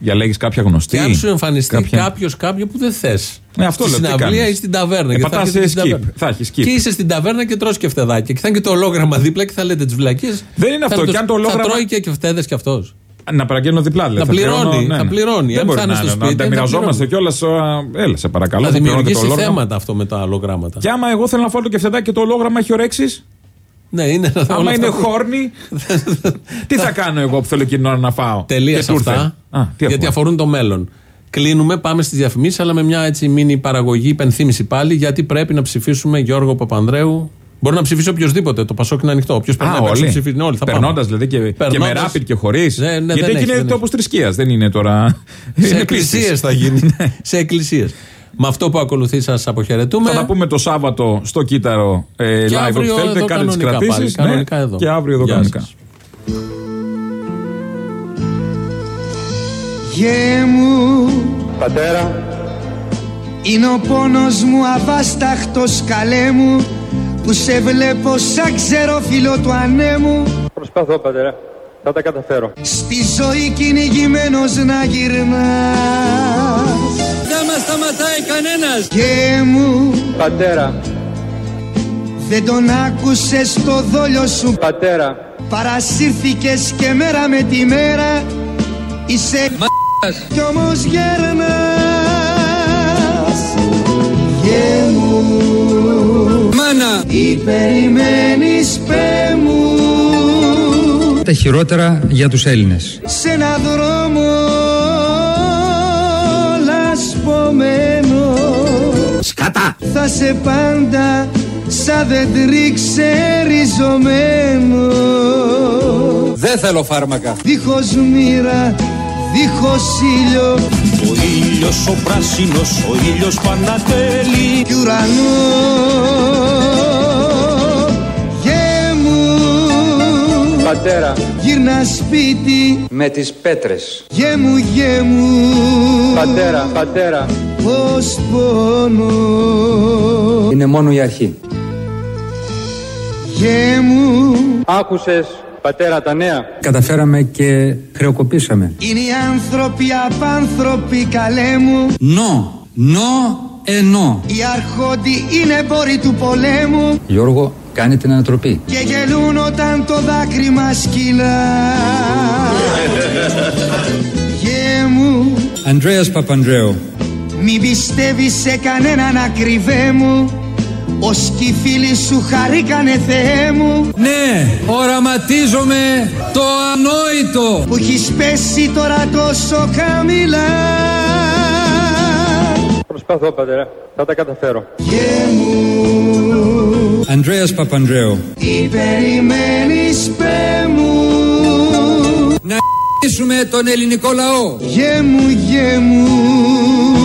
Διαλέγεις κάποια γνωστή; Και αν σου εμφανιστεί κάποια- κάποιος κάποιο που δεν θες. Ναι, αυτό Στη λέω, τι συναυλία κάνεις; ή στην ταβέρνα. Ε, γιατί πατάς έρχεται στην skip. ταβέρνα. Θα έχει skip. Και είσαι στην ταβέρνα και τρως και φτεδάκια. Και θα είναι και το ολόγραμμα δίπλα και θα λέτε τις βλακίες. Δεν είναι αυτό. Και αν το Θα ολόγραμμα- τρώει και φτέδε κι αυτός. Να παραγγέλνω διπλά δηλαδή. Θα πληρώνει, πληρώνω, ναι, θα ναι. πληρώνει. Δεν Αν μπορεί θα είναι να, στο να, σπίτι, να τα θα μοιραζόμαστε κιόλας. Έλα, σε παρακαλώ. Θα θα πληρώνω και το δημιουργήσει ολόγραμμα. θέματα αυτό με τα ολογράμματα. Και άμα εγώ θέλω να φάω το κεφτεδάκι και το ολόγραμμα έχει ορέξει. Ναι, είναι όλα Άμα είναι αυτά που- χόρνη, τι θα κάνω εγώ που θέλω εκείνη την ώρα να φάω; Τελεία Και σε του ήρθε. αυτά. Α, τι γιατί έχουμε; αφορούν το μέλλον. Κλείνουμε, πάμε στις διαφημίσεις, αλλά με μια έτσι μίνι παραγωγή, υπενθύμηση πάλι, γιατί πρέπει να ψηφίσουμε Γιώργο Παπανδρέου. Μπορεί να ψηφίσει οποιοδήποτε. Το Πασόκ είναι ανοιχτό. Όποιος Α, όλοι. ψηφίσει, όλοι. Θα Περνώντας δηλαδή και, και με Περνώντας. ράπιτ και χωρίς. Ναι, ναι, γιατί δεν εκεί έχει, είναι δεν τόπος θρησκείας, δεν είναι τώρα. Σε είναι εκκλησίες πίστης. θα γίνει. σε εκκλησίες. Με αυτό που ακολουθεί, σας αποχαιρετούμε. Θα τα πούμε το Σάββατο στο κύτταρο ε, Και live αύριο ό,τι θέλετε. εδώ Κάντε τις κανονικά πάλι, κρατήσει. κανονικά εδώ. Και αύριο εδώ Γεια κανονικά. σας. Γε μου Πατέρα, Είναι ο πόνος μου αβάσταχτος καλέ μου Που σε βλέπω σαν ξέρω φίλο του ανέμου προσπαθώ πατέρα. Θα τα καταφέρω. Στη ζωή κυνηγημένος να γυρνάς Δεν μας σταματάει κανένας. Γε μου Πατέρα, δεν τον άκουσες το δόλιο σου. Πατέρα, Παρασύρθηκες και μέρα με τη μέρα. Είσαι κι όμως γέρνας. Γε μου Ιωάννα Τι περιμένεις πέ μου; Τα χειρότερα για τους Έλληνες. Σε ένα δρόμο Σκατά Θα σε πάντα σαν δέντρι ξεριζωμένο. Δεν θέλω φάρμακα. Δίχως μοίρα, δίχως ήλιο. Ο ήλιος ο πράσινος, ο ήλιος πανατέλει Κι ουρανό. Γέμου Πατέρα, Γύρνα σπίτι. Με τις πέτρες. γέμου γέμου πατέρα, πατέρα. Πως πόνο Είναι μόνο η αρχή. γέμου Άκουσες, πατέρα, τα νέα; Καταφέραμε και χρεοκοπήσαμε. Είναι οι άνθρωποι απάνθρωποι καλέ μου Νο, νο, ενώ. Οι αρχόντι είναι εμπόροι του πολέμου Γιώργο, κάνει την ανατροπή. Και γελούν όταν το δάκρυ μας κυλά Γέμου Ανδρέας Παπανδρέου. Μην πιστεύεις σε κανέναν ακριβέ μου Ως κι οι φίλοι σου χαρήκανε Θεέ μου Ναι, οραματίζομαι το ανόητο. Που έχεις πέσει τώρα τόσο χαμηλά Προσπαθώ, πατέρα. Θα τα καταφέρω. Ανδρέας Παπανδρέου. Τι περιμένεις πέ μου; Να νήσουμε τον ελληνικό λαό. Γέμου γέμου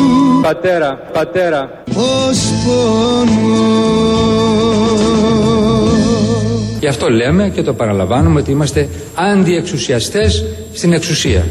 Πατέρα, πατέρα. Ως πόνο Γι' αυτό λέμε και το παραλαμβάνουμε ότι είμαστε αντιεξουσιαστές στην εξουσία.